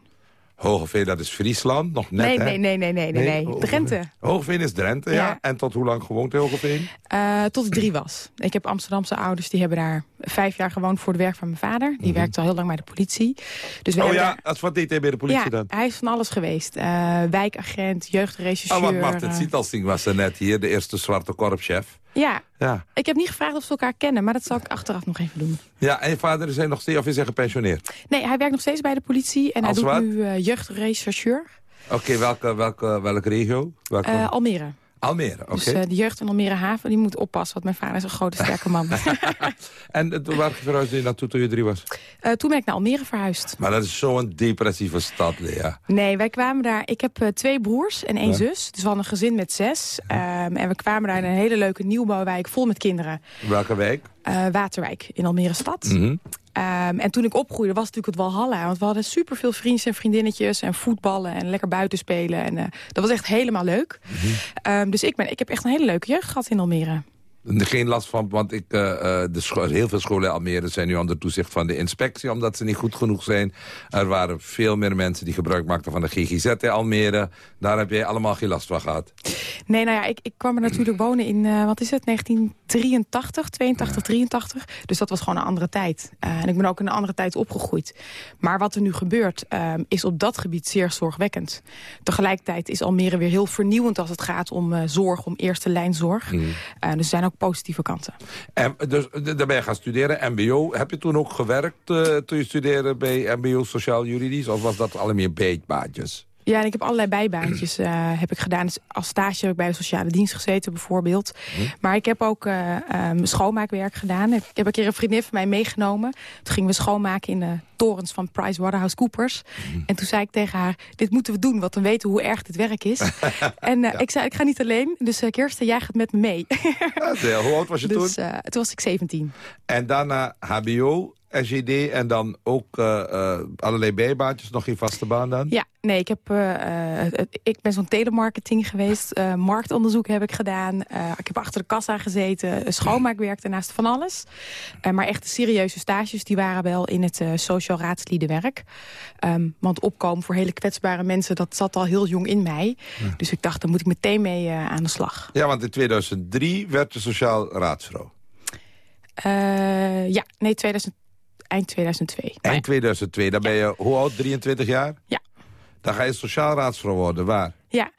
Hogeveen, dat is Friesland, nog net, nee, hè? Nee, nee, nee, nee, nee, nee. Drenthe. Hogeveen is Drenthe, ja. ja. En tot hoe lang gewoond in Hogeveen? Uh, tot ik drie was. Ik heb Amsterdamse ouders, die hebben daar vijf jaar gewoond voor het werk van mijn vader. Die mm -hmm. werkte al heel lang bij de politie. Dus we oh ja, als wat deed hij bij de politie ja, dan? hij is van alles geweest. Uh, wijkagent, jeugdrechercheur. Oh, wat Marten uh... Zietalsing was er net hier, de eerste zwarte korpschef. Ja. ja, ik heb niet gevraagd of ze elkaar kennen, maar dat zal ik achteraf nog even doen. Ja, en je vader is hij nog steeds, of is hij gepensioneerd? Nee, hij werkt nog steeds bij de politie en Als hij doet wat? nu uh, jeugdrechercheur. Oké, okay, welke, welke, welke regio? Welke... Uh, Almere. Almere, oké. Dus uh, de jeugd in Almere Haven, die moet oppassen. Want mijn vader is een grote, sterke man. en uh, waar verhuisde je naartoe toen je drie was? Uh, toen ben ik naar Almere verhuisd. Maar dat is zo'n depressieve stad, Lea. Nee, wij kwamen daar... Ik heb twee broers en één ja. zus. Dus we hadden een gezin met zes. Um, en we kwamen daar in een hele leuke nieuwbouwwijk vol met kinderen. Welke wijk? Waterwijk in Almere stad. Mm -hmm. Um, en toen ik opgroeide was het natuurlijk het Walhalla. Want we hadden superveel vriendjes en vriendinnetjes en voetballen en lekker buiten spelen. En uh, dat was echt helemaal leuk. Mm -hmm. um, dus ik, ben, ik heb echt een hele leuke jeugd gehad in Almere. Geen last van, want ik, uh, de school, heel veel scholen in Almere zijn nu onder toezicht van de inspectie... omdat ze niet goed genoeg zijn. Er waren veel meer mensen die gebruik maakten van de GGZ in Almere. Daar heb jij allemaal geen last van gehad. Nee, nou ja, ik, ik kwam er natuurlijk wonen in, uh, wat is het, 1983, 82, ja. 83. Dus dat was gewoon een andere tijd. Uh, en ik ben ook in een andere tijd opgegroeid. Maar wat er nu gebeurt, is op dat gebied zeer zorgwekkend. Tegelijkertijd is Almere weer heel vernieuwend als het gaat om zorg, om eerste lijnzorg. Mm. Dus er zijn ook positieve kanten. En, dus daar ben je gaan studeren, mbo. Heb je toen ook gewerkt uh, toen je studeerde bij mbo sociaal-juridisch? Of was dat allemaal meer beetbaantjes? Ja, en ik heb allerlei bijbaantjes uh, heb ik gedaan. Dus als stage heb ik bij de sociale dienst gezeten bijvoorbeeld. Hm. Maar ik heb ook uh, um, schoonmaakwerk gedaan. Ik heb een keer een vriendin van mij meegenomen. Toen gingen we schoonmaken in de torens van PricewaterhouseCoopers. Hm. En toen zei ik tegen haar, dit moeten we doen, want dan weten we hoe erg dit werk is. en uh, ja. ik zei, ik ga niet alleen. Dus Kirsten, jij gaat met me mee. ja, hoe oud was je dus, toen? toen was ik 17. En daarna hbo... SGD en dan ook uh, allerlei bijbaantjes, nog geen vaste baan dan? Ja, nee, ik, heb, uh, ik ben zo'n telemarketing geweest. marktonderzoek heb ik gedaan. ik heb achter de kassa gezeten. Schoonmaakwerk daarnaast van alles. maar echt serieuze stages, die waren wel in het sociaal raadsliedenwerk. Um, want opkomen voor hele kwetsbare mensen, dat zat al heel jong in mij. Dus ik dacht, daar moet ik meteen mee aan de slag. Ja, want in 2003 werd je sociaal raadsvrouw. ja, nee, 2000, eind 2002. Eind 2002, dan ben je hoe oud, 23 jaar? Ja. Dan ga je sociaal raadsvrouw worden, waar? Ja,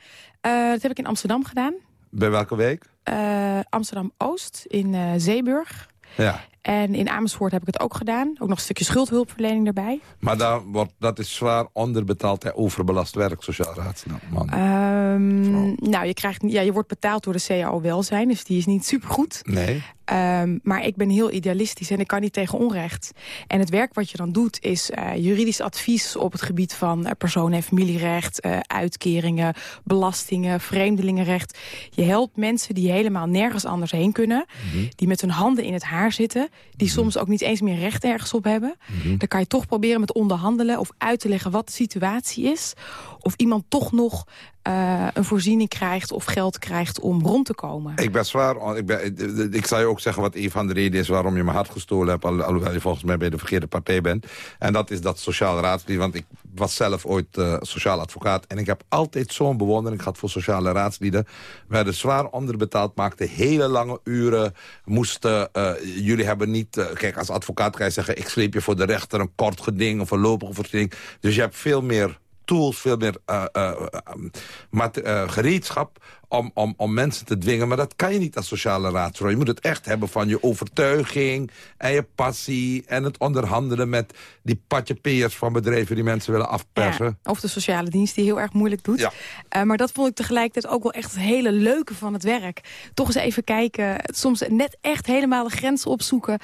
uh, dat heb ik in Amsterdam gedaan. Bij welke week? Uh, Amsterdam-Oost, in uh, Zeeburg. Ja. En in Amersfoort heb ik het ook gedaan. Ook nog een stukje schuldhulpverlening erbij. Maar daar wordt, dat is zwaar onderbetaald en overbelast werk, sociaal raadsman. Um, nou, je, krijgt, ja, je wordt betaald door de CAO welzijn, dus die is niet supergoed. Nee. Um, maar ik ben heel idealistisch en ik kan niet tegen onrecht. En het werk wat je dan doet is uh, juridisch advies op het gebied van uh, persoon- en familierecht, uh, uitkeringen, belastingen, vreemdelingenrecht. Je helpt mensen die helemaal nergens anders heen kunnen, mm -hmm. die met hun handen in het haar zitten, die mm -hmm. soms ook niet eens meer recht ergens op hebben. Mm -hmm. Dan kan je toch proberen met onderhandelen of uit te leggen wat de situatie is. Of iemand toch nog uh, een voorziening krijgt of geld krijgt om rond te komen. Ik ben zwaar... Ik, ben, ik zal je ook zeggen wat een van de redenen is waarom je mijn hart gestolen hebt... Al, alhoewel je volgens mij bij de verkeerde partij bent. En dat is dat sociaal raadslid. Want ik was zelf ooit uh, sociaal advocaat. En ik heb altijd zo'n bewondering gehad voor sociale raadslieden. We werden zwaar onderbetaald, maakten hele lange uren. Moesten, uh, jullie hebben niet... kijk, als advocaat kan je zeggen... ik sleep je voor de rechter een kort geding of een lopige voorziening. Dus je hebt veel meer tools, veel meer uh, gereedschap om, om, om mensen te dwingen. Maar dat kan je niet als sociale raadsvrouw. Je moet het echt hebben van je overtuiging en je passie... en het onderhandelen met die patjepeers van bedrijven die mensen willen afpersen. Ja, of de sociale dienst die heel erg moeilijk doet. Ja. Uh, maar dat vond ik tegelijkertijd ook wel echt het hele leuke van het werk. Toch eens even kijken, soms net echt helemaal de grens opzoeken...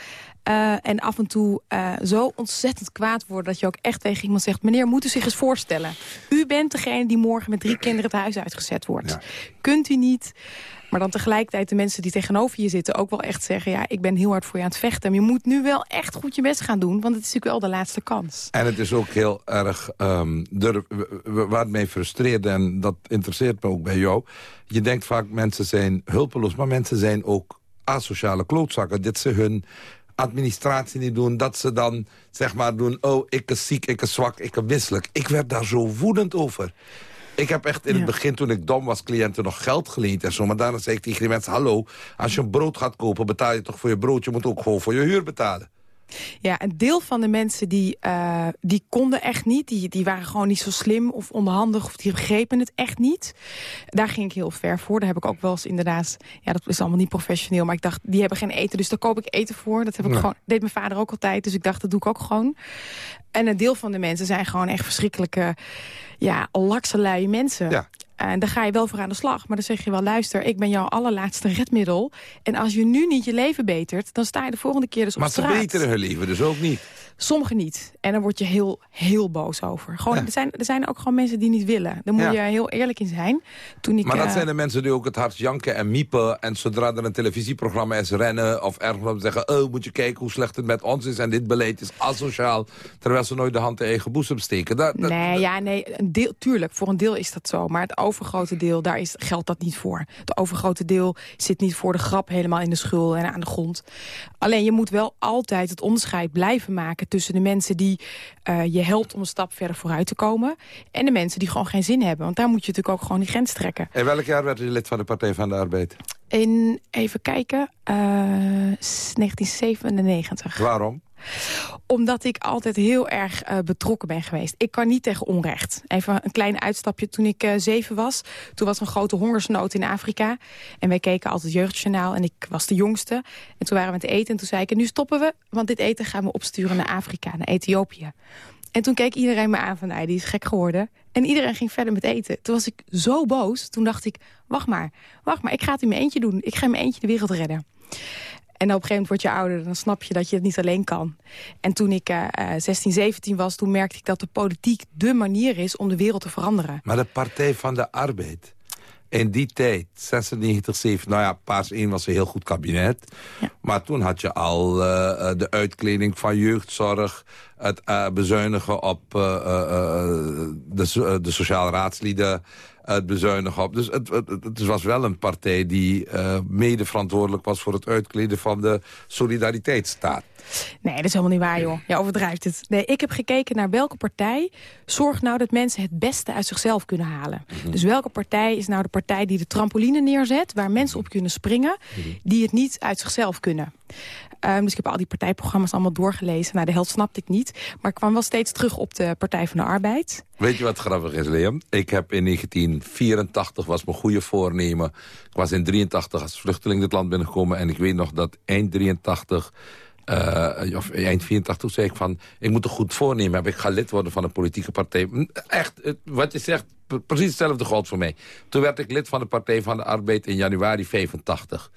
Uh, en af en toe uh, zo ontzettend kwaad worden... dat je ook echt tegen iemand zegt... meneer, moet u zich eens voorstellen. U bent degene die morgen met drie kinderen het huis uitgezet wordt. Ja. Kunt u niet... Maar dan tegelijkertijd de mensen die tegenover je zitten ook wel echt zeggen... ja, ik ben heel hard voor je aan het vechten. Maar je moet nu wel echt goed je best gaan doen. Want het is natuurlijk wel de laatste kans. En het is ook heel erg... Um, durf, waar het mee frustreert, en dat interesseert me ook bij jou... je denkt vaak mensen zijn hulpeloos, maar mensen zijn ook asociale klootzakken. Dit ze hun administratie niet doen. Dat ze dan zeg maar doen, oh, ik is ziek, ik is zwak, ik is wisselijk. Ik werd daar zo woedend over. Ik heb echt in het begin, toen ik dom was, cliënten nog geld geleend en zo. Maar daarna zei ik tegen die mensen, hallo, als je een brood gaat kopen... betaal je toch voor je brood, je moet ook gewoon voor je huur betalen. Ja, een deel van de mensen die, uh, die konden echt niet. Die, die waren gewoon niet zo slim of onderhandig of die begrepen het echt niet. Daar ging ik heel ver voor. Daar heb ik ook wel eens inderdaad... Ja, dat is allemaal niet professioneel, maar ik dacht, die hebben geen eten. Dus daar koop ik eten voor. Dat heb ik ja. gewoon, deed mijn vader ook altijd. Dus ik dacht, dat doe ik ook gewoon. En een deel van de mensen zijn gewoon echt verschrikkelijke... Ja, lakse mensen. Ja. En daar ga je wel voor aan de slag. Maar dan zeg je wel, luister, ik ben jouw allerlaatste redmiddel. En als je nu niet je leven betert, dan sta je de volgende keer dus op maar straat. Maar ze beteren hun leven dus ook niet. Sommigen niet. En dan word je heel, heel boos over. Gewoon, ja. er, zijn, er zijn ook gewoon mensen die niet willen. Daar moet ja. je heel eerlijk in zijn. Toen ik, maar dat uh, zijn de mensen die ook het hardst janken en miepen. En zodra er een televisieprogramma is, rennen of ergens zeggen... oh, moet je kijken hoe slecht het met ons is en dit beleid is asociaal. Terwijl ze nooit de hand in eigen boezem steken. Dat, dat, nee, ja, nee, een deel, tuurlijk, voor een deel is dat zo. Maar het overgrote deel, daar is, geldt dat niet voor. Het overgrote deel zit niet voor de grap helemaal in de schul en aan de grond. Alleen je moet wel altijd het onderscheid blijven maken tussen de mensen die uh, je helpt om een stap verder vooruit te komen... en de mensen die gewoon geen zin hebben. Want daar moet je natuurlijk ook gewoon die grens trekken. In welk jaar werd u lid van de Partij van de Arbeid? In, even kijken, uh, 1997. Waarom? Omdat ik altijd heel erg uh, betrokken ben geweest. Ik kan niet tegen onrecht. Even een klein uitstapje. Toen ik uh, zeven was, toen was er een grote hongersnood in Afrika. En wij keken altijd Jeugdjournaal en ik was de jongste. En toen waren we aan het eten en toen zei ik... nu stoppen we, want dit eten gaan we opsturen naar Afrika, naar Ethiopië. En toen keek iedereen me aan van, nee, die is gek geworden. En iedereen ging verder met eten. Toen was ik zo boos. Toen dacht ik, wacht maar, wacht maar, ik ga het in mijn eentje doen. Ik ga in mijn eentje de wereld redden. En op een gegeven moment word je ouder, dan snap je dat je het niet alleen kan. En toen ik uh, 16, 17 was, toen merkte ik dat de politiek dé manier is om de wereld te veranderen. Maar de Partij van de Arbeid, in die tijd, 96, 7, nou ja, Paas 1 was een heel goed kabinet. Maar toen had je al uh, de uitkleding van jeugdzorg... het uh, bezuinigen op uh, de, de sociale raadslieden het bezuinigen op. Dus het, het, het, was wel een partij die mede verantwoordelijk was... voor het uitkleden van de solidariteitsstaat. Nee, dat is helemaal niet waar, joh. Ja, overdrijft het. Nee, ik heb gekeken naar welke partij zorgt nou dat mensen het beste uit zichzelf kunnen halen. Mhm. Dus welke partij is nou de partij die de trampoline neerzet... waar mensen op kunnen springen, mhm. die het niet uit zichzelf kunnen. Um, dus ik heb al die partijprogramma's allemaal doorgelezen. Nou, de helft snapte ik niet. Maar ik kwam wel steeds terug op de Partij van de Arbeid. Weet je wat grappig is, Liam? Ik heb in 1984, was mijn goede voornemen... ik was in 83 als vluchteling dit land binnengekomen... en ik weet nog dat eind 83... Uh, of eind 84 zei ik van, ik moet een goed voornemen hebben. Ik ga lid worden van een politieke partij. Echt, wat je zegt, precies hetzelfde gold voor mij. Toen werd ik lid van de Partij van de Arbeid in januari 85.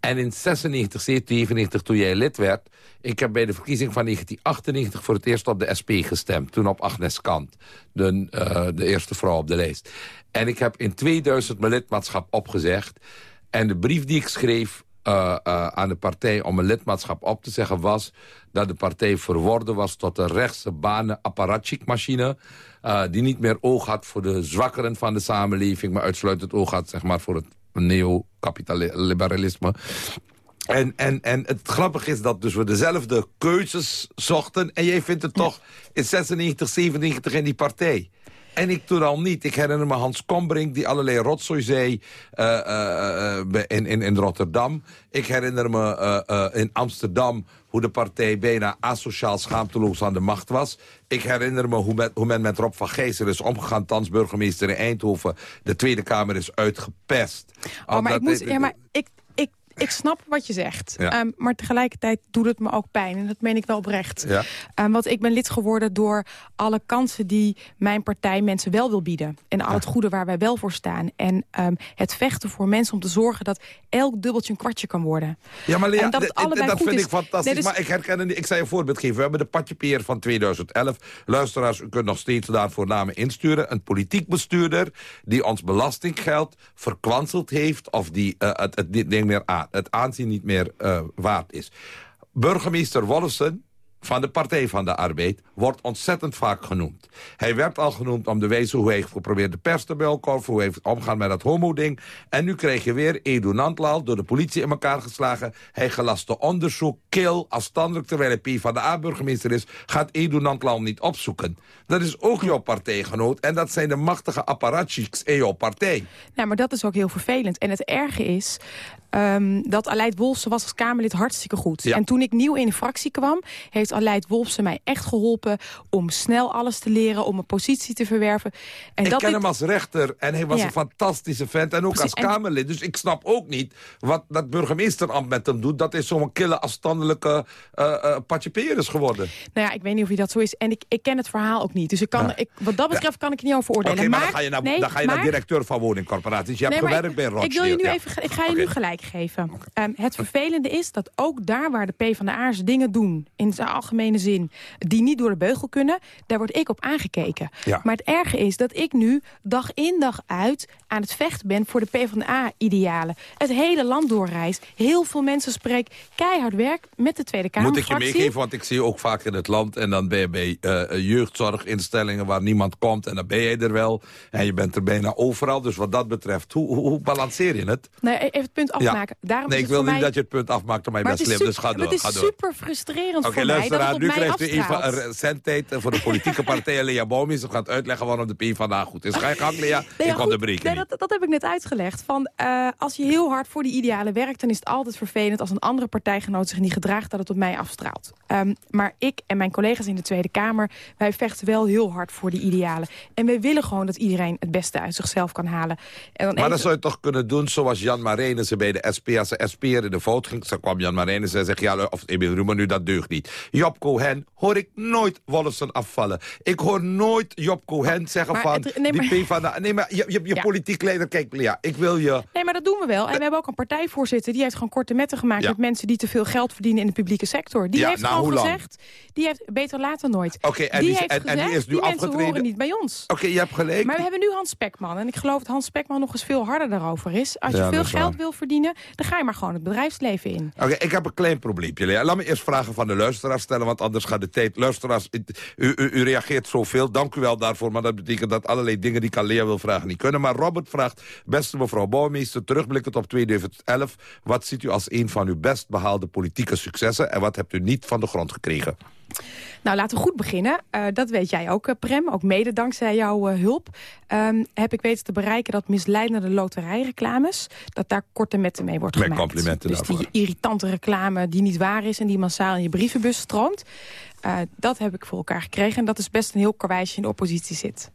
En in 96, 97, toen jij lid werd... ik heb bij de verkiezing van 1998 voor het eerst op de SP gestemd. Toen op Agnes Kant, de, uh, de eerste vrouw op de lijst. En ik heb in 2000 mijn lidmaatschap opgezegd. En de brief die ik schreef uh, uh, aan de partij om een lidmaatschap op te zeggen... was dat de partij verworden was tot een rechtse banen apparatchikmachine... Die niet meer oog had voor de zwakkeren van de samenleving... maar uitsluitend oog had zeg maar, voor het neoliberalisme. En, en, en het grappige is dat dus we dezelfde keuzes zochten... en jij vindt het toch in 96, 97 in die partij. En ik toen al niet. Ik herinner me Hans Kombrink die allerlei rotzooi zei uh, uh, in, in, in Rotterdam. Ik herinner me in Amsterdam hoe de partij bijna asociaal schaamteloos aan de macht was. Ik herinner me hoe, met, hoe men met Rob van Gijzer is omgegaan... thans burgemeester in Eindhoven. De Tweede Kamer is uitgepest. Oh, maar, ik, moet, ja, maar ik, ik snap wat je zegt. Ehm, maar tegelijkertijd doet het me ook pijn. En dat meen ik wel oprecht. Ja. Um, want ik ben lid geworden door alle kansen die mijn partij mensen wel wil bieden. En al het goede waar wij wel voor staan. En ehm, het vechten voor mensen om te zorgen dat elk dubbeltje een kwartje kan worden. Ja, maar Lea, dat, dat vind ik fantastisch. Dus- maar ik herken ik zal je een voorbeeld geven. We hebben de patjepeer van 2011. Luisteraars, u kunt nog steeds daarvoor namen insturen. Een politiek bestuurder die ons belastinggeld verkwanseld heeft... of die uh, het, het ding meer aan het aanzien niet meer uh, waard is. Burgemeester Wolfsen van de Partij van de Arbeid wordt ontzettend vaak genoemd. Hij werd al genoemd om de wijze hoe hij geprobeerd de pers te belkorven... hoe hij omgaan met dat homo-ding. En nu krijg je weer Edu Nantlal door de politie in elkaar geslagen. Hij gelaste onderzoek, kil, afstandelijk... terwijl hij van de A-burgemeester is... gaat Edu Nantlal niet opzoeken. Dat is ook jouw partijgenoot. En dat zijn de machtige apparatchiks in jouw partij. Nou, maar dat is ook heel vervelend. En het erge is um, dat Aleid Wolfsen was als Kamerlid hartstikke goed. En toen ik nieuw in de fractie kwam... heeft Aleid Wolfsen mij echt geholpen om snel alles te leren... om een positie te verwerven. En ik dat ken hem als rechter en hij was een fantastische vent. En ook als Kamerlid. Dus ik snap ook niet wat dat burgemeesterambt met hem doet. Dat is zo'n kille afstandelijke uh, uh, geworden. Nou ja, ik weet niet of hij dat zo is. En ik, ik ken het verhaal ook niet. Dus ik kan, ik, wat dat betreft kan ik niet over oordelen. Okay, maar, dan ga je naar, nee, dan ga je naar directeur van woningcorporaties. Je hebt nee, gewerkt bij Rothschild. Ik, wil je nu even, ik ga je nu gelijk geven. Um, het vervelende is dat ook daar waar de PvdA'ers dingen doen... in zijn algemene zin, die niet door de beugel kunnen... daar word ik op aangekeken. Maar het erge is dat ik nu dag in dag uit aan het vechten ben... voor de PvdA-idealen. Het hele land doorreis. Heel veel mensen spreek keihard werk met de Tweede Kamer. Moet ik je meegeven, want ik zie ook vaak in het land... en dan ben je bij uh, jeugdzorginstellingen waar niemand komt... en dan ben je er wel. En je bent er bijna overal. Dus wat dat betreft, hoe, hoe, balanceer je het? Nee, even het punt afmaken. Daarom nee, ik wil niet dat je het punt afmaakt, maar je bent slim, dus ga door. Het is super frustrerend okay, voor mij dat nu krijgt u even een zendtijd voor de politieke partij Lea Bomis. Ze gaat uitleggen waarom de PvdA goed is. Ga je gang, Lea. Nee, ik kom de breken nee, dat, dat, heb ik net uitgelegd. Van, uh, als je heel hard voor die idealen werkt, dan is het altijd vervelend als een andere partijgenoot zich niet gedraagt dat het op mij afstraalt. Um, maar ik en mijn collega's in de Tweede Kamer, wij vechten wel heel hard voor die idealen. En wij willen gewoon dat iedereen het beste uit zichzelf kan halen. En dan maar dan zou je toch kunnen doen zoals Jan Marijnissen bij de SP als de SP in de fout ging, dan kwam Jan Marijnissen en zei, ja, of Emil Roemer nu, dat deugt niet. Job Cohen, hoor ik nooit Wolfsen afvallen. Ik hoor nooit Job Cohen zeggen van... nee, maar... die nee, maar je, je, je politiek leider, kijk, ja, ik wil je... Nee, maar dat doen we wel. En we hebben ook een partijvoorzitter... die heeft gewoon korte metten gemaakt met mensen die te veel geld verdienen in de publieke sector. Die heeft nou, gewoon gezegd... Die heeft beter later nooit. Oké, en, die, heeft en, gezegd, en die is nu die horen niet bij ons. Oké, je hebt gelijk. Maar we hebben nu Hans Spekman. En ik geloof dat Hans Spekman nog eens veel harder daarover is. Als je veel geld wil verdienen, dan ga je maar gewoon het bedrijfsleven in. Oké, ik heb een klein probleempje. Laat me eerst vragen van de luisteraars stellen, want anders gaat de tijd... Luisteraars, u, u, u reageert zoveel. Dank u wel daarvoor, maar dat betekent dat allerlei dingen die ik aan Lea wil vragen niet kunnen. Maar Robert vraagt, beste mevrouw Bouwmeester, terugblikkend op 2011... wat ziet u als een van uw best behaalde politieke successen... en wat hebt u niet van de grond gekregen? Nou, laten we goed beginnen. Uh, dat weet jij ook, uh, Prem. Ook mede dankzij jouw uh, hulp. Um, heb ik weten te bereiken dat misleidende loterijreclames... dat daar korte metten mee wordt Met gemaakt. complimenten Dus daarvoor. die irritante reclame die niet waar is... en die massaal in je brievenbus stroomt. dat heb ik voor elkaar gekregen. En dat is best een heel karweisje in de oppositie zit.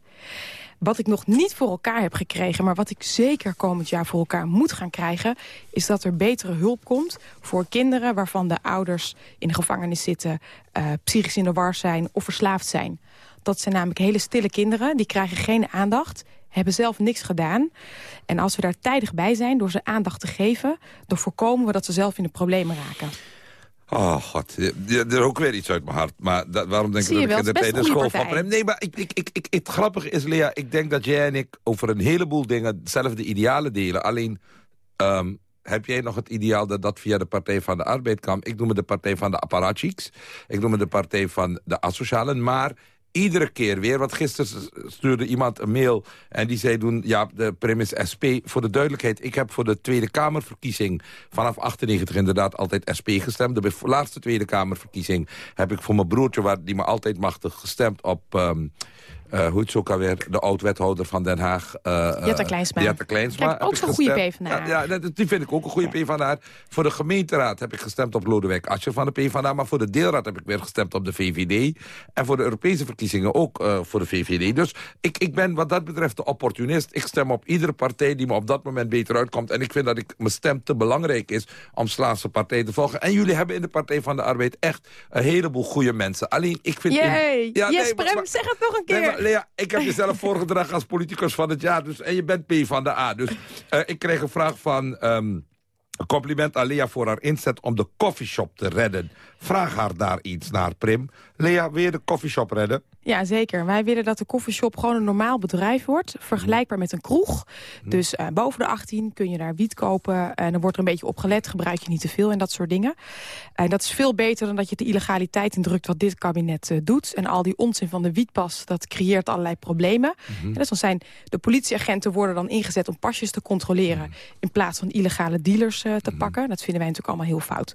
Wat ik nog niet voor elkaar heb gekregen... maar wat ik zeker komend jaar voor elkaar moet gaan krijgen... is dat er betere hulp komt voor kinderen... waarvan de ouders in de gevangenis zitten... Uh, psychisch in de war zijn of verslaafd zijn. Dat zijn namelijk hele stille kinderen. Die krijgen geen aandacht, hebben zelf niks gedaan. En als we daar tijdig bij zijn door ze aandacht te geven... dan voorkomen we dat ze zelf in de problemen raken. Oh god, er is ook weer iets uit mijn hart. Maar dat, waarom denk Zie ik dat ik in de, de school van... Nee, maar ik, ik, ik, ik, het grappige is, Lea, ik denk dat jij en ik over een heleboel dingen hetzelfde idealen delen. Alleen, um, heb jij nog het ideaal dat dat via de Partij van de Arbeid kan? Ik noem het de Partij van de Apparatchiks. Ik noem het de Partij van de Asocialen. Maar iedere keer weer. Want gisteren stuurde iemand een mail en die zei doen... ja, de premis SP. Voor de duidelijkheid, ik heb voor de Tweede Kamerverkiezing... vanaf 98 inderdaad altijd SP gestemd. De laatste Tweede Kamerverkiezing heb ik voor mijn broertje... Waar, die me altijd machtig gestemd op... Um, uh, hoe het ook alweer, de oud-wethouder van Den Haag. Uh, Jette Kleinsma. Jette Kleinsma. Kijk, ook zo'n goede PvdA. Ja, ja, die vind ik ook een goede PvdA. Voor de gemeenteraad heb ik gestemd op Lodewijk Asscher van de PvdA. Maar voor de deelraad heb ik weer gestemd op de VVD. En voor de Europese verkiezingen ook uh, voor de VVD. Dus ik, ik ben wat dat betreft de opportunist. Ik stem op iedere partij die me op dat moment beter uitkomt. En ik vind dat ik, mijn stem te belangrijk is om Slaanse partij te volgen. En jullie hebben in de Partij van de Arbeid echt een heleboel goede mensen. Alleen, ik vind... Jee, in, ja, yes, nee, Prem, zeg het nog een keer. Nee, Lea, ik heb jezelf voorgedragen als politicus van het jaar. Dus, en je bent P van de A. Dus uh, ik kreeg een vraag van... Um, een compliment aan Lea voor haar inzet om de koffieshop te redden. Vraag haar daar iets naar, Prim. Lea, wil je de koffieshop redden? Ja, zeker. Wij willen dat de koffieshop gewoon een normaal bedrijf wordt. Vergelijkbaar met een kroeg. Dus uh, boven de 18 kun je daar wiet kopen. En dan wordt er een beetje op gelet. Gebruik je niet te veel en dat soort dingen. En dat is veel beter dan dat je de illegaliteit indrukt... wat dit kabinet uh, doet. En al die onzin van de wietpas, dat creëert allerlei problemen. Mm -hmm. dus dan zijn de politieagenten worden dan ingezet om pasjes te controleren... in plaats van illegale dealers uh, te mm -hmm. pakken. Dat vinden wij natuurlijk allemaal heel fout.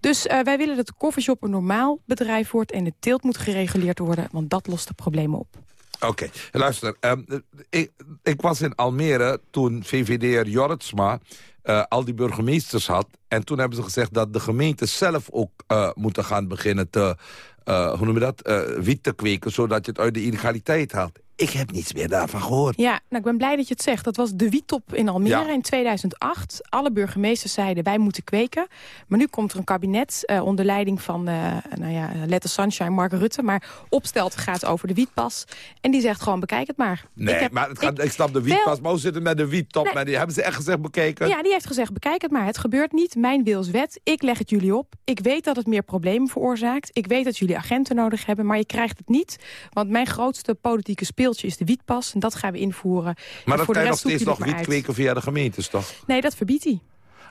Dus wij willen dat de koffieshop een normaal bedrijf wordt... en de teelt moet gereguleerd worden, want dat lost de problemen op. Oké, luister. Um, ik, ik, was in Almere toen VVD'er Jorritsma uh, al die burgemeesters had. En toen hebben ze gezegd dat de gemeente zelf ook uh, moeten gaan beginnen te... Hoe noem je dat? wiet te kweken, zodat je het uit de illegaliteit haalt. Ik heb niets meer daarvan gehoord. Ja, nou, ik ben blij dat je het zegt. Dat was de wiettop in Almere ja. in 2008. Alle burgemeesters zeiden wij moeten kweken. Maar nu komt er een kabinet uh, onder leiding van uh, nou ja, Letter Sunshine, Mark Rutte. Maar opstelt gaat over de wietpas. En die zegt gewoon bekijk het maar. Nee, ik heb, maar het gaat, ik, ik snap de wietpas. Wel, maar hoe zit het met de wiettop? Nee. Die, hebben ze echt gezegd bekeken? Ja, die heeft gezegd bekijk het maar. Het gebeurt niet. Mijn wil is wet. Ik leg het jullie op. Ik weet dat het meer problemen veroorzaakt. Ik weet dat jullie agenten nodig hebben. Maar je krijgt het niet. Want mijn grootste politieke speel is de wietpas. En dat gaan we invoeren. Maar dat voor kan de je nog steeds nog wiet kweken via de gemeentes, toch? Nee, dat verbiedt hij.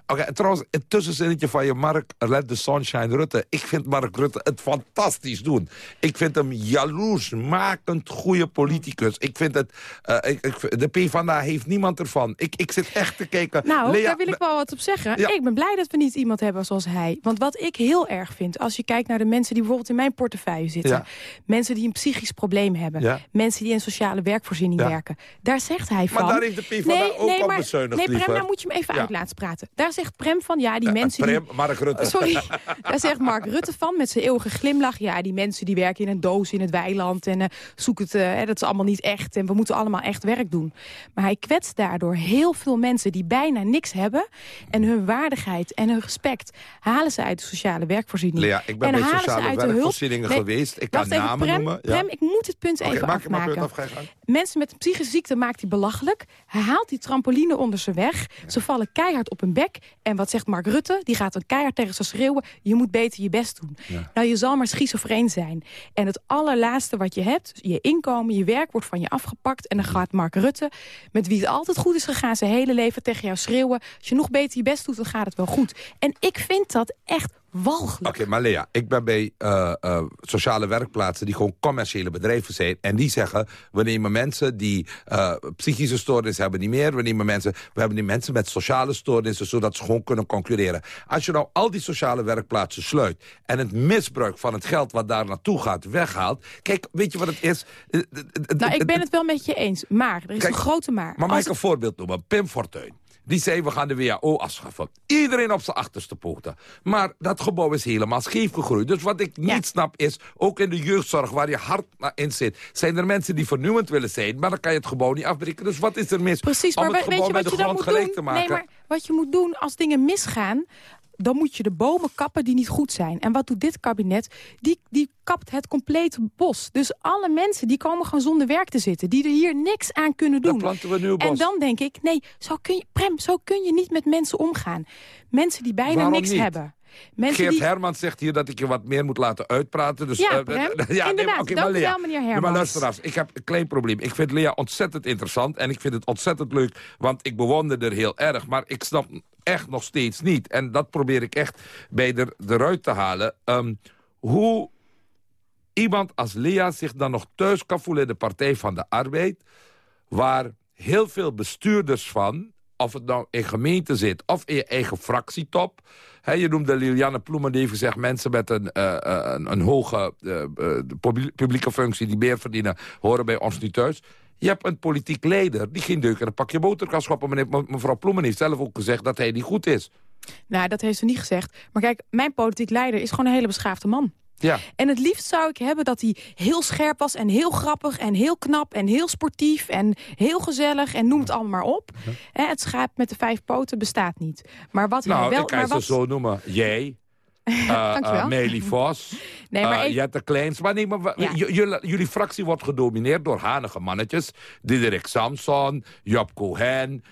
Oké, okay, trouwens, het tussenzinnetje van je Mark Let the Sunshine Rutte. Ik vind Mark Rutte het fantastisch doen. Ik vind hem jaloersmakend goede politicus. Ik vind het... Uh, ik, ik, de PvdA heeft niemand ervan. Ik, ik zit echt te kijken... Nou, Lea, daar wil ik wel wat op zeggen. Ja. Ik ben blij dat we niet iemand hebben zoals hij. Want wat ik heel erg vind... als je kijkt naar de mensen die bijvoorbeeld in mijn portefeuille zitten... Ja. mensen die een psychisch probleem hebben... Ja. mensen die in sociale werkvoorziening werken... daar zegt hij van... Maar daar heeft de PvdA nee, ook nee, op maar, bezuinigd, Nee, Prem, nou moet je hem even uit laten praten. Daar daar zegt Prem van, ja, die mensen... Prem, die... Mark Rutte. Sorry, daar zegt Mark Rutte van met zijn eeuwige glimlach. Ja, die mensen die werken in een doos in het weiland en uh, zoeken het, uh, dat is allemaal niet echt. En we moeten allemaal echt werk doen. Maar hij kwetst daardoor heel veel mensen die bijna niks hebben. En hun waardigheid en hun respect halen ze uit de sociale werkvoorziening. Lea, ik ben en bij sociale werkvoorzieningen geweest. Ik kan namen Prem, noemen. Ja. Prem, ik moet het punt okay, even maak afmaken. Af, mensen met een psychische ziekte maakt hij belachelijk. Hij haalt die trampoline onder zijn weg. Ze vallen keihard op hun bek. En wat zegt Mark Rutte? Die gaat een keihard tegen ze schreeuwen. Je moet beter je best doen. Ja. Nou, je zal maar schizofreen zijn. En het allerlaatste wat je hebt, je inkomen, je werk wordt van je afgepakt. En dan gaat Mark Rutte, met wie het altijd goed is gegaan... zijn hele leven tegen jou schreeuwen. Als je nog beter je best doet, dan gaat het wel goed. En ik vind dat echt walgelijk. Oké, maar Lea, ik ben bij uh, uh, sociale werkplaatsen... die gewoon commerciële bedrijven zijn. En die zeggen, we nemen mensen die uh, psychische stoornissen hebben niet meer. We, nemen mensen, we hebben die mensen met sociale stoornissen... zodat ze gewoon kunnen concurreren. Als je nou al die sociale werkplaatsen sluit... en het misbruik van het geld wat daar naartoe gaat weghaalt... Kijk, weet je wat het is? Nou, ik ben het wel met je eens. Maar, er is Kijk, een grote maar. Maar mag ik een voorbeeld noemen? Pim Fortuyn. Die zei, we gaan de WHO afschaffen. Iedereen op zijn achterste poten. Maar dat gebouw is helemaal scheef gegroeid. Dus wat ik niet snap is, ook in de jeugdzorg waar je hard in zit... zijn er mensen die vernieuwend willen zijn, maar dan kan je het gebouw niet afbreken. Dus wat is er mis Precies, om maar het weet gebouw je de je dan grond moet gelijk doen? te maken? Nee, maar wat je moet doen als dingen misgaan dan moet je de bomen kappen die niet goed zijn. En wat doet dit kabinet? Die, die kapt het complete bos. Dus alle mensen die komen gewoon zonder werk te zitten. Die er hier niks aan kunnen doen. Dan planten we nu bos. En dan denk ik, nee, zo kun je, Prem, zo kun je niet met mensen omgaan. Mensen die bijna Waarom niks niet? hebben. Mensen Geert die... Hermans zegt hier dat ik je wat meer moet laten uitpraten. Dus, Ja, uh, Prem, ja inderdaad. Nee, okay, maar Lea, meneer Hermans. maar ik heb een klein probleem. Ik vind Lea ontzettend interessant en ik vind het ontzettend leuk, want ik bewonder er heel erg. Maar ik snap echt nog steeds niet, en dat probeer ik echt bij er, eruit te halen, um, hoe iemand als Lea zich dan nog thuis kan voelen in de Partij van de Arbeid, waar heel veel bestuurders van, of het nou in gemeente zit of in je eigen fractietop. He, je noemde Liliane Ploemen, die heeft gezegd... mensen met een, uh, een, een hoge uh, publieke functie die meer verdienen... horen bij ons niet thuis. Je hebt een politiek leider die geen deuk in een pakje boter kan schoppen. Meneer, mevrouw Ploemen heeft zelf ook gezegd dat hij niet goed is. Nou, dat heeft ze niet gezegd. Maar kijk, mijn politiek leider is gewoon een hele beschaafde man. Ja. En het liefst zou ik hebben dat hij heel scherp was en heel grappig en heel knap en heel sportief en heel gezellig en noem het allemaal maar op. Ja. Het schaap met de vijf poten bestaat niet. Maar wat nou, hij wel... ik kan maar wat... zo noemen. Jij, uh, uh, Vos, nee, maar uh, ik... Jette Kleins. Maar nee, maar ja. jullie fractie wordt gedomineerd door hanige mannetjes. Diederik Samson, Job Cohen,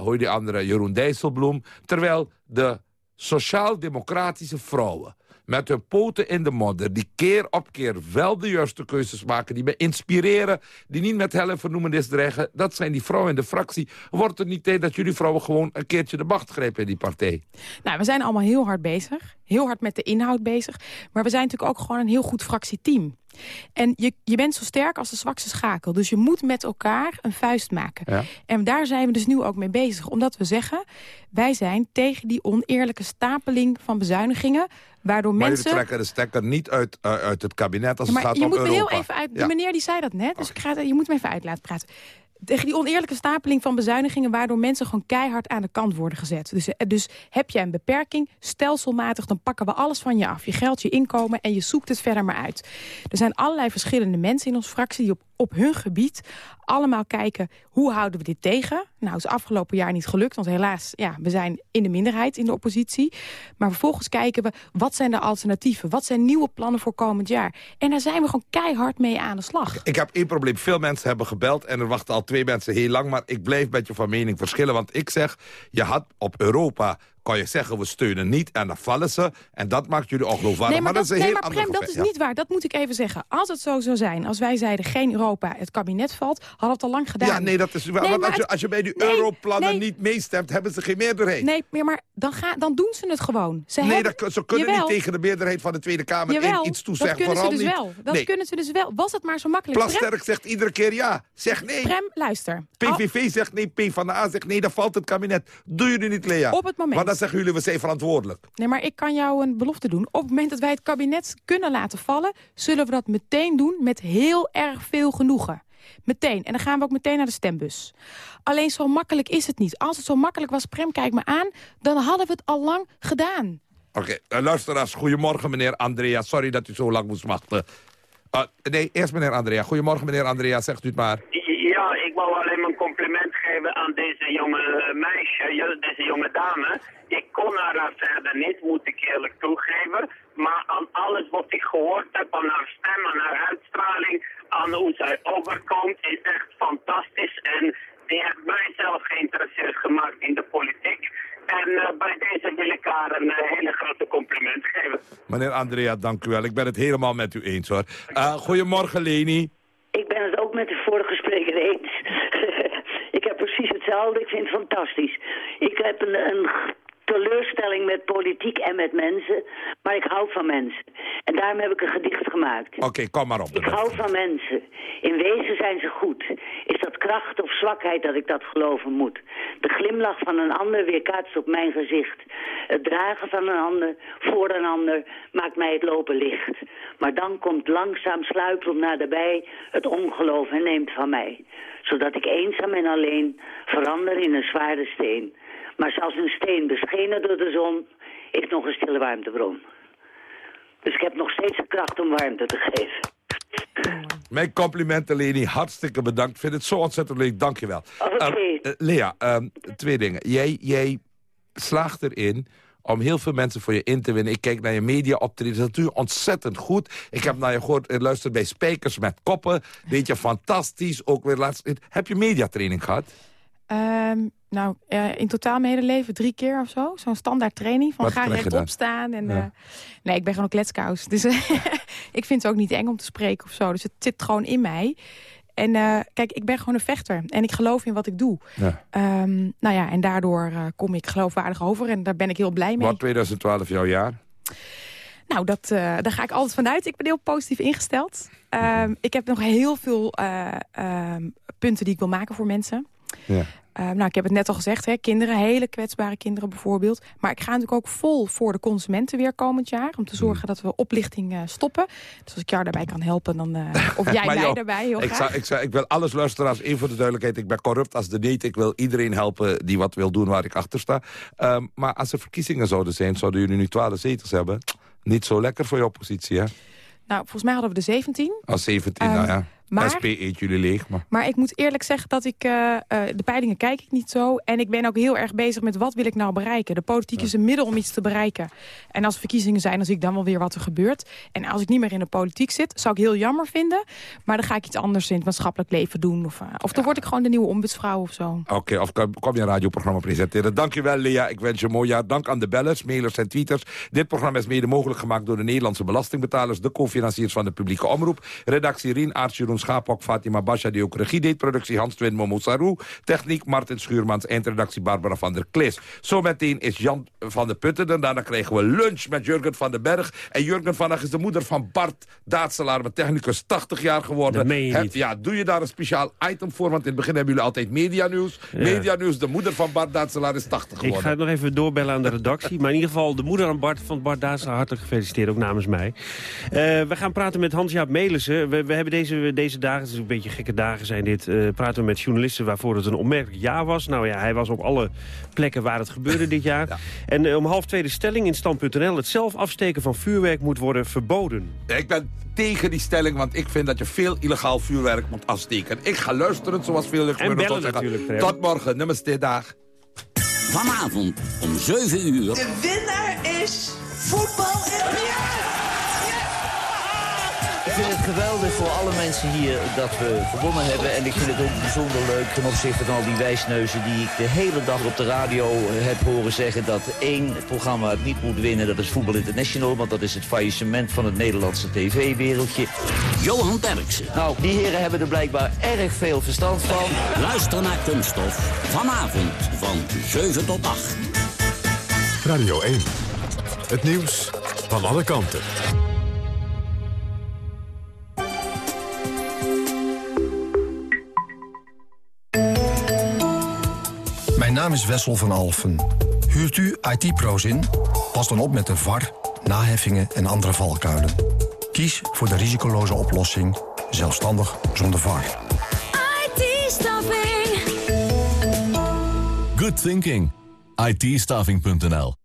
hoe die andere, Jeroen Dijsselbloem. Terwijl de sociaal-democratische vrouwen met hun poten in de modder... die keer op keer wel de juiste keuzes maken... die me inspireren, die niet met hel en vernoemenis dreigen... dat zijn die vrouwen in de fractie. Wordt het niet tijd dat jullie vrouwen gewoon een keertje de macht grepen in die partij? Nou, we zijn allemaal heel hard bezig. Heel hard met de inhoud bezig. Maar we zijn natuurlijk ook gewoon een heel goed fractieteam. En je, je bent zo sterk als de zwakste schakel. Dus je moet met elkaar een vuist maken. Ja. En daar zijn we dus nu ook mee bezig. Omdat we zeggen, wij zijn tegen die oneerlijke stapeling van bezuinigingen... Waardoor maar mensen... jullie trekken de stekker niet uit, uh, uit het kabinet als ja, het gaat je om moet Europa. Me heel even uit, ja. De meneer die zei dat net, dus ik ga, je moet me even uit laten praten tegen die oneerlijke stapeling van bezuinigingen... waardoor mensen gewoon keihard aan de kant worden gezet. Dus, dus heb jij een beperking, stelselmatig... dan pakken we alles van je af. Je geld, je inkomen en je zoekt het verder maar uit. Er zijn allerlei verschillende mensen in onze fractie... die op, op hun gebied allemaal kijken... hoe houden we dit tegen? Nou, is afgelopen jaar niet gelukt. Want helaas, ja, we zijn in de minderheid in de oppositie. Maar vervolgens kijken we, wat zijn de alternatieven? Wat zijn nieuwe plannen voor komend jaar? En daar zijn we gewoon keihard mee aan de slag. Ik heb één probleem. Veel mensen hebben gebeld en er wachten al twee mensen heel lang. Maar ik blijf met je van mening verschillen. Want ik zeg, je had op Europa kan je zeggen, we steunen niet en dan vallen ze. En dat maakt jullie ongeloofwaardig. Nee, maar, maar dat, dat is een nee, maar Prem, dat is niet waar. Dat moet ik even zeggen. Als het zo zou zijn, als wij zeiden geen Europa, het kabinet valt... hadden we het al lang gedaan. Ja, nee, dat is waar. Nee, want als je, het- als je bij die nee, europlannen niet meestemt, hebben ze geen meerderheid. Nee, maar- dan, ga, dan doen ze het gewoon. Ze nee, hebben, dat, ze kunnen Jawel. niet tegen de meerderheid van de Tweede Kamer in iets toezeggen. dat kunnen ze dus niet. wel. Dat kunnen ze dus wel. Was het maar zo makkelijk. Prem, Plasterk zegt iedere keer ja. Zeg nee. Prem, luister. PVV zegt nee, PvdA zegt nee, dan valt het kabinet. Doe jullie niet, Lea? Op het moment. Dan zeggen jullie, we zijn verantwoordelijk. Nee, maar ik kan jou een belofte doen. Op het moment dat wij het kabinet kunnen laten vallen... zullen we dat meteen doen met heel erg veel genoegen. Meteen. En dan gaan we ook meteen naar de stembus. Alleen zo makkelijk is het niet. Als het zo makkelijk was, Prem, kijk me aan... dan hadden we het al lang gedaan. Oké, okay, uh, luisteraars, goedemorgen meneer Andrea. Sorry dat u zo lang moest wachten. Uh, nee, eerst meneer Andrea. Goedemorgen meneer Andrea, zegt u het maar. Ja, ik wou alleen mijn compliment geven aan deze jonge meisje, deze jonge dame. Ik kon haar verder niet, moet ik eerlijk toegeven. Maar aan alles wat ik gehoord heb, aan haar stem, aan haar uitstraling, aan hoe zij overkomt, is echt fantastisch. En die heeft mij zelf geïnteresseerd gemaakt in de politiek. En uh, bij deze wil ik haar een uh, hele grote compliment geven. Meneer Andrea, dank u wel. Ik ben het helemaal met u eens hoor. Uh, goedemorgen Leni. Ik ben het ook met de vorige spreker eens. ik heb precies hetzelfde. Ik vind het fantastisch. Ik heb een, een teleurstelling met politiek en met mensen. Maar ik hou van mensen. En daarom heb ik een gedicht gemaakt. Oké, kom maar op. Ik hou van mensen. In wezen zijn ze goed. Is kracht of zwakheid dat ik dat geloven moet? De glimlach van een ander weerkaatst op mijn gezicht. Het dragen van een ander voor een ander maakt mij het lopen licht. Maar dan komt langzaam sluipend naderbij het ongeloof en neemt van mij. Zodat ik eenzaam en alleen verander in een zware steen. Maar zelfs een steen beschenen door de zon heeft nog een stille warmtebron. Dus ik heb nog steeds de kracht om warmte te geven. Mijn complimenten, Leni. Hartstikke bedankt. Ik vind het zo ontzettend leuk. Dank je wel. Oké. Okay. Uh, Lea, um, twee dingen. Jij, jij slaagt erin om heel veel mensen voor je in te winnen. Ik kijk naar je media optreden. Dat is natuurlijk ontzettend goed. Ik heb naar je gehoord, ik luister bij Spijkers met Koppen. Weet je, fantastisch. Ook weer laatst. Heb je mediatraining gehad? Um, nou, uh, in totaal mijn hele leven drie keer of zo. Zo'n standaard training van Wat ga rechtop staan. En, Ja. eh, nee, ik ben gewoon een kletskous. Dus eh, ik vind het ook niet eng om te spreken of zo. Dus het zit gewoon in mij. En eh, kijk, ik ben gewoon een vechter. En ik geloof in wat ik doe. Ja. Ehm, nou ja, en daardoor eh, kom ik geloofwaardig over. En daar ben ik heel blij mee. Wat 2012 jouw jaar? Nou, dat, eh, daar ga ik altijd vanuit. Ik ben heel positief ingesteld. Ehm, ik heb nog heel veel eh, ehm, punten die ik wil maken voor mensen. Ja. Ehm, nou, ik heb het net al gezegd, hè, kinderen, hele kwetsbare kinderen bijvoorbeeld. Maar ik ga natuurlijk ook vol voor de consumenten weer komend jaar... om te zorgen dat we oplichting eh, stoppen. Dus als ik jou daarbij kan helpen, dan, eh, of jij mij joh, daarbij, heel ik, graag. zou, ik, zou, ik wil alles luisteraars, één voor de duidelijkheid. Ik ben corrupt als de niet. Ik wil iedereen helpen die wat wil doen waar ik achter sta. Ehm, maar als er verkiezingen zouden zijn, zouden jullie nu 12 zetels hebben. Niet zo lekker voor je oppositie, hè? Nou, volgens mij hadden we de 17. Als 17, Ehm, nou ja. Maar- SP eet jullie leeg, maar... Maar ik moet eerlijk zeggen dat ik... eh, eh, de peilingen kijk ik niet zo. En ik ben ook heel erg bezig met wat wil ik nou bereiken. De politiek is een middel om iets te bereiken. En als er verkiezingen zijn, dan zie ik dan wel weer wat er gebeurt. En als ik niet meer in de politiek zit, zou ik heel jammer vinden. Maar dan ga ik iets anders in het maatschappelijk leven doen. Of, eh, of dan word ik gewoon de nieuwe ombudsvrouw of zo. Oké, of kom, kom je een radioprogramma presenteren. Dankjewel, Lea. Ik wens je een mooi jaar. Dank aan de bellers, mailers en tweeters. Dit programma is mede mogelijk gemaakt door de Nederlandse belastingbetalers... de co-financiers van de publieke omroep. Redactie Rien, Aarts, Jeroen Schapok, Fatima Basha... die ook regie deed. Productie Hans Twin, Momo. Techniek Martin Schuurmans. Eindredactie Barbara van der Klis. Zometeen is Jan van de Putten. En daarna krijgen we lunch met Jurgen van den Berg. En Jurgen vandaag is de moeder van Bart Daatselaar... met technicus 80 jaar geworden. Heb- ja, doe je daar een speciaal item voor? Want in het begin hebben jullie altijd medianieuws. Ja. Medianieuws, de moeder van Bart Daatselaar is 80 Ik geworden. ga het nog even doorbellen aan de redactie. Maar in ieder geval de moeder aan Bart, van Bart Daatselaar hartelijk gefeliciteerd, ook namens mij. Eh, we gaan praten met Hans-Jaap Melissen. We, we hebben deze, deze dagen, het is een beetje gekke dagen zijn dit... eh, praten we met journalisten waarvoor het een onmerkelijk jaar was. Nou ja, hij was op alle plekken waar het gebeurde dit jaar. En eh, om half tweede stelling in stand.nl... het zelf afsteken van vuurwerk moet worden verboden. Ik ben tegen die stelling, want ik vind dat je veel illegaal vuurwerk moet afsteken. Ik ga luisteren, zoals veel luchtburgers bellen zeggen. natuurlijk, Prem. Tot morgen, namaste dag. Vanavond om 7 uur. De winnaar is voetbal Ik vind het geweldig voor alle mensen hier dat we gewonnen hebben. En ik vind het ook bijzonder leuk ten opzichte van al die wijsneuzen... die ik de hele dag op de radio heb horen zeggen... dat één programma het niet moet winnen, dat is Voetbal International. Want dat is het faillissement van het Nederlandse tv-wereldje. Johan Derksen. Nou, die heren hebben er blijkbaar erg veel verstand van. Luister naar Kunststof. Vanavond van 7 tot 8. Radio 1. Het nieuws van alle kanten. Mijn naam is Wessel van Alfen. Huurt u IT-pro's in? Pas dan op met de VAR, naheffingen en andere valkuilen. Kies voor de risicoloze oplossing, zelfstandig zonder VAR. IT-staffing. Good thinking. it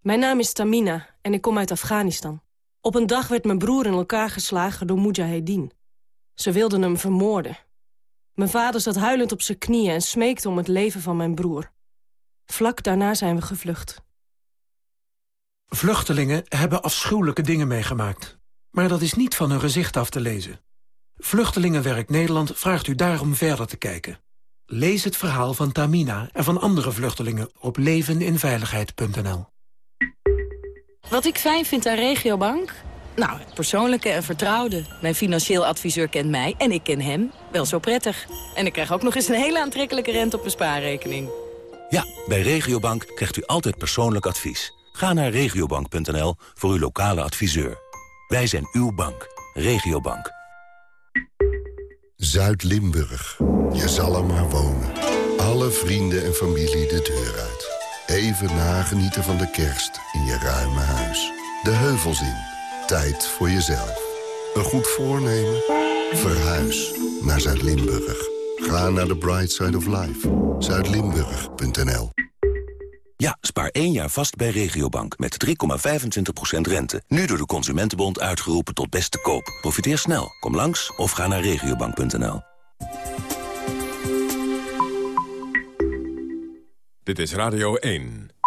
Mijn naam is Tamina en ik kom uit Afghanistan. Op een dag werd mijn broer in elkaar geslagen door Mujahedin. Ze wilden hem vermoorden. Mijn vader zat huilend op zijn knieën en smeekte om het leven van mijn broer. Vlak daarna zijn we gevlucht. Vluchtelingen hebben afschuwelijke dingen meegemaakt. Maar dat is niet van hun gezicht af te lezen. Vluchtelingenwerk Nederland vraagt u daarom verder te kijken. Lees het verhaal van Tamina en van andere vluchtelingen op leveninveiligheid.nl. Wat ik fijn vind aan Regiobank? Nou, persoonlijke en vertrouwde. Mijn financieel adviseur kent mij en ik ken hem wel zo prettig. En ik krijg ook nog eens een hele aantrekkelijke rente op mijn spaarrekening. Ja, bij Regiobank krijgt u altijd persoonlijk advies. Ga naar regiobank.nl voor uw lokale adviseur. Wij zijn uw bank. Regiobank. Zuid-Limburg. Je zal er maar wonen. Alle vrienden en familie de deur uit. Even nagenieten van de kerst in je ruime huis. De heuvels in. Tijd voor jezelf. Een goed voornemen? Verhuis naar Zuid-Limburg. Ga naar de Bright Side of Life. Zuidlimburg.nl Ja, spaar één jaar vast bij Regiobank met 3,25% rente. Nu door de Consumentenbond uitgeroepen tot beste koop. Profiteer snel. Kom langs of ga naar regiobank.nl. Dit is Radio 1.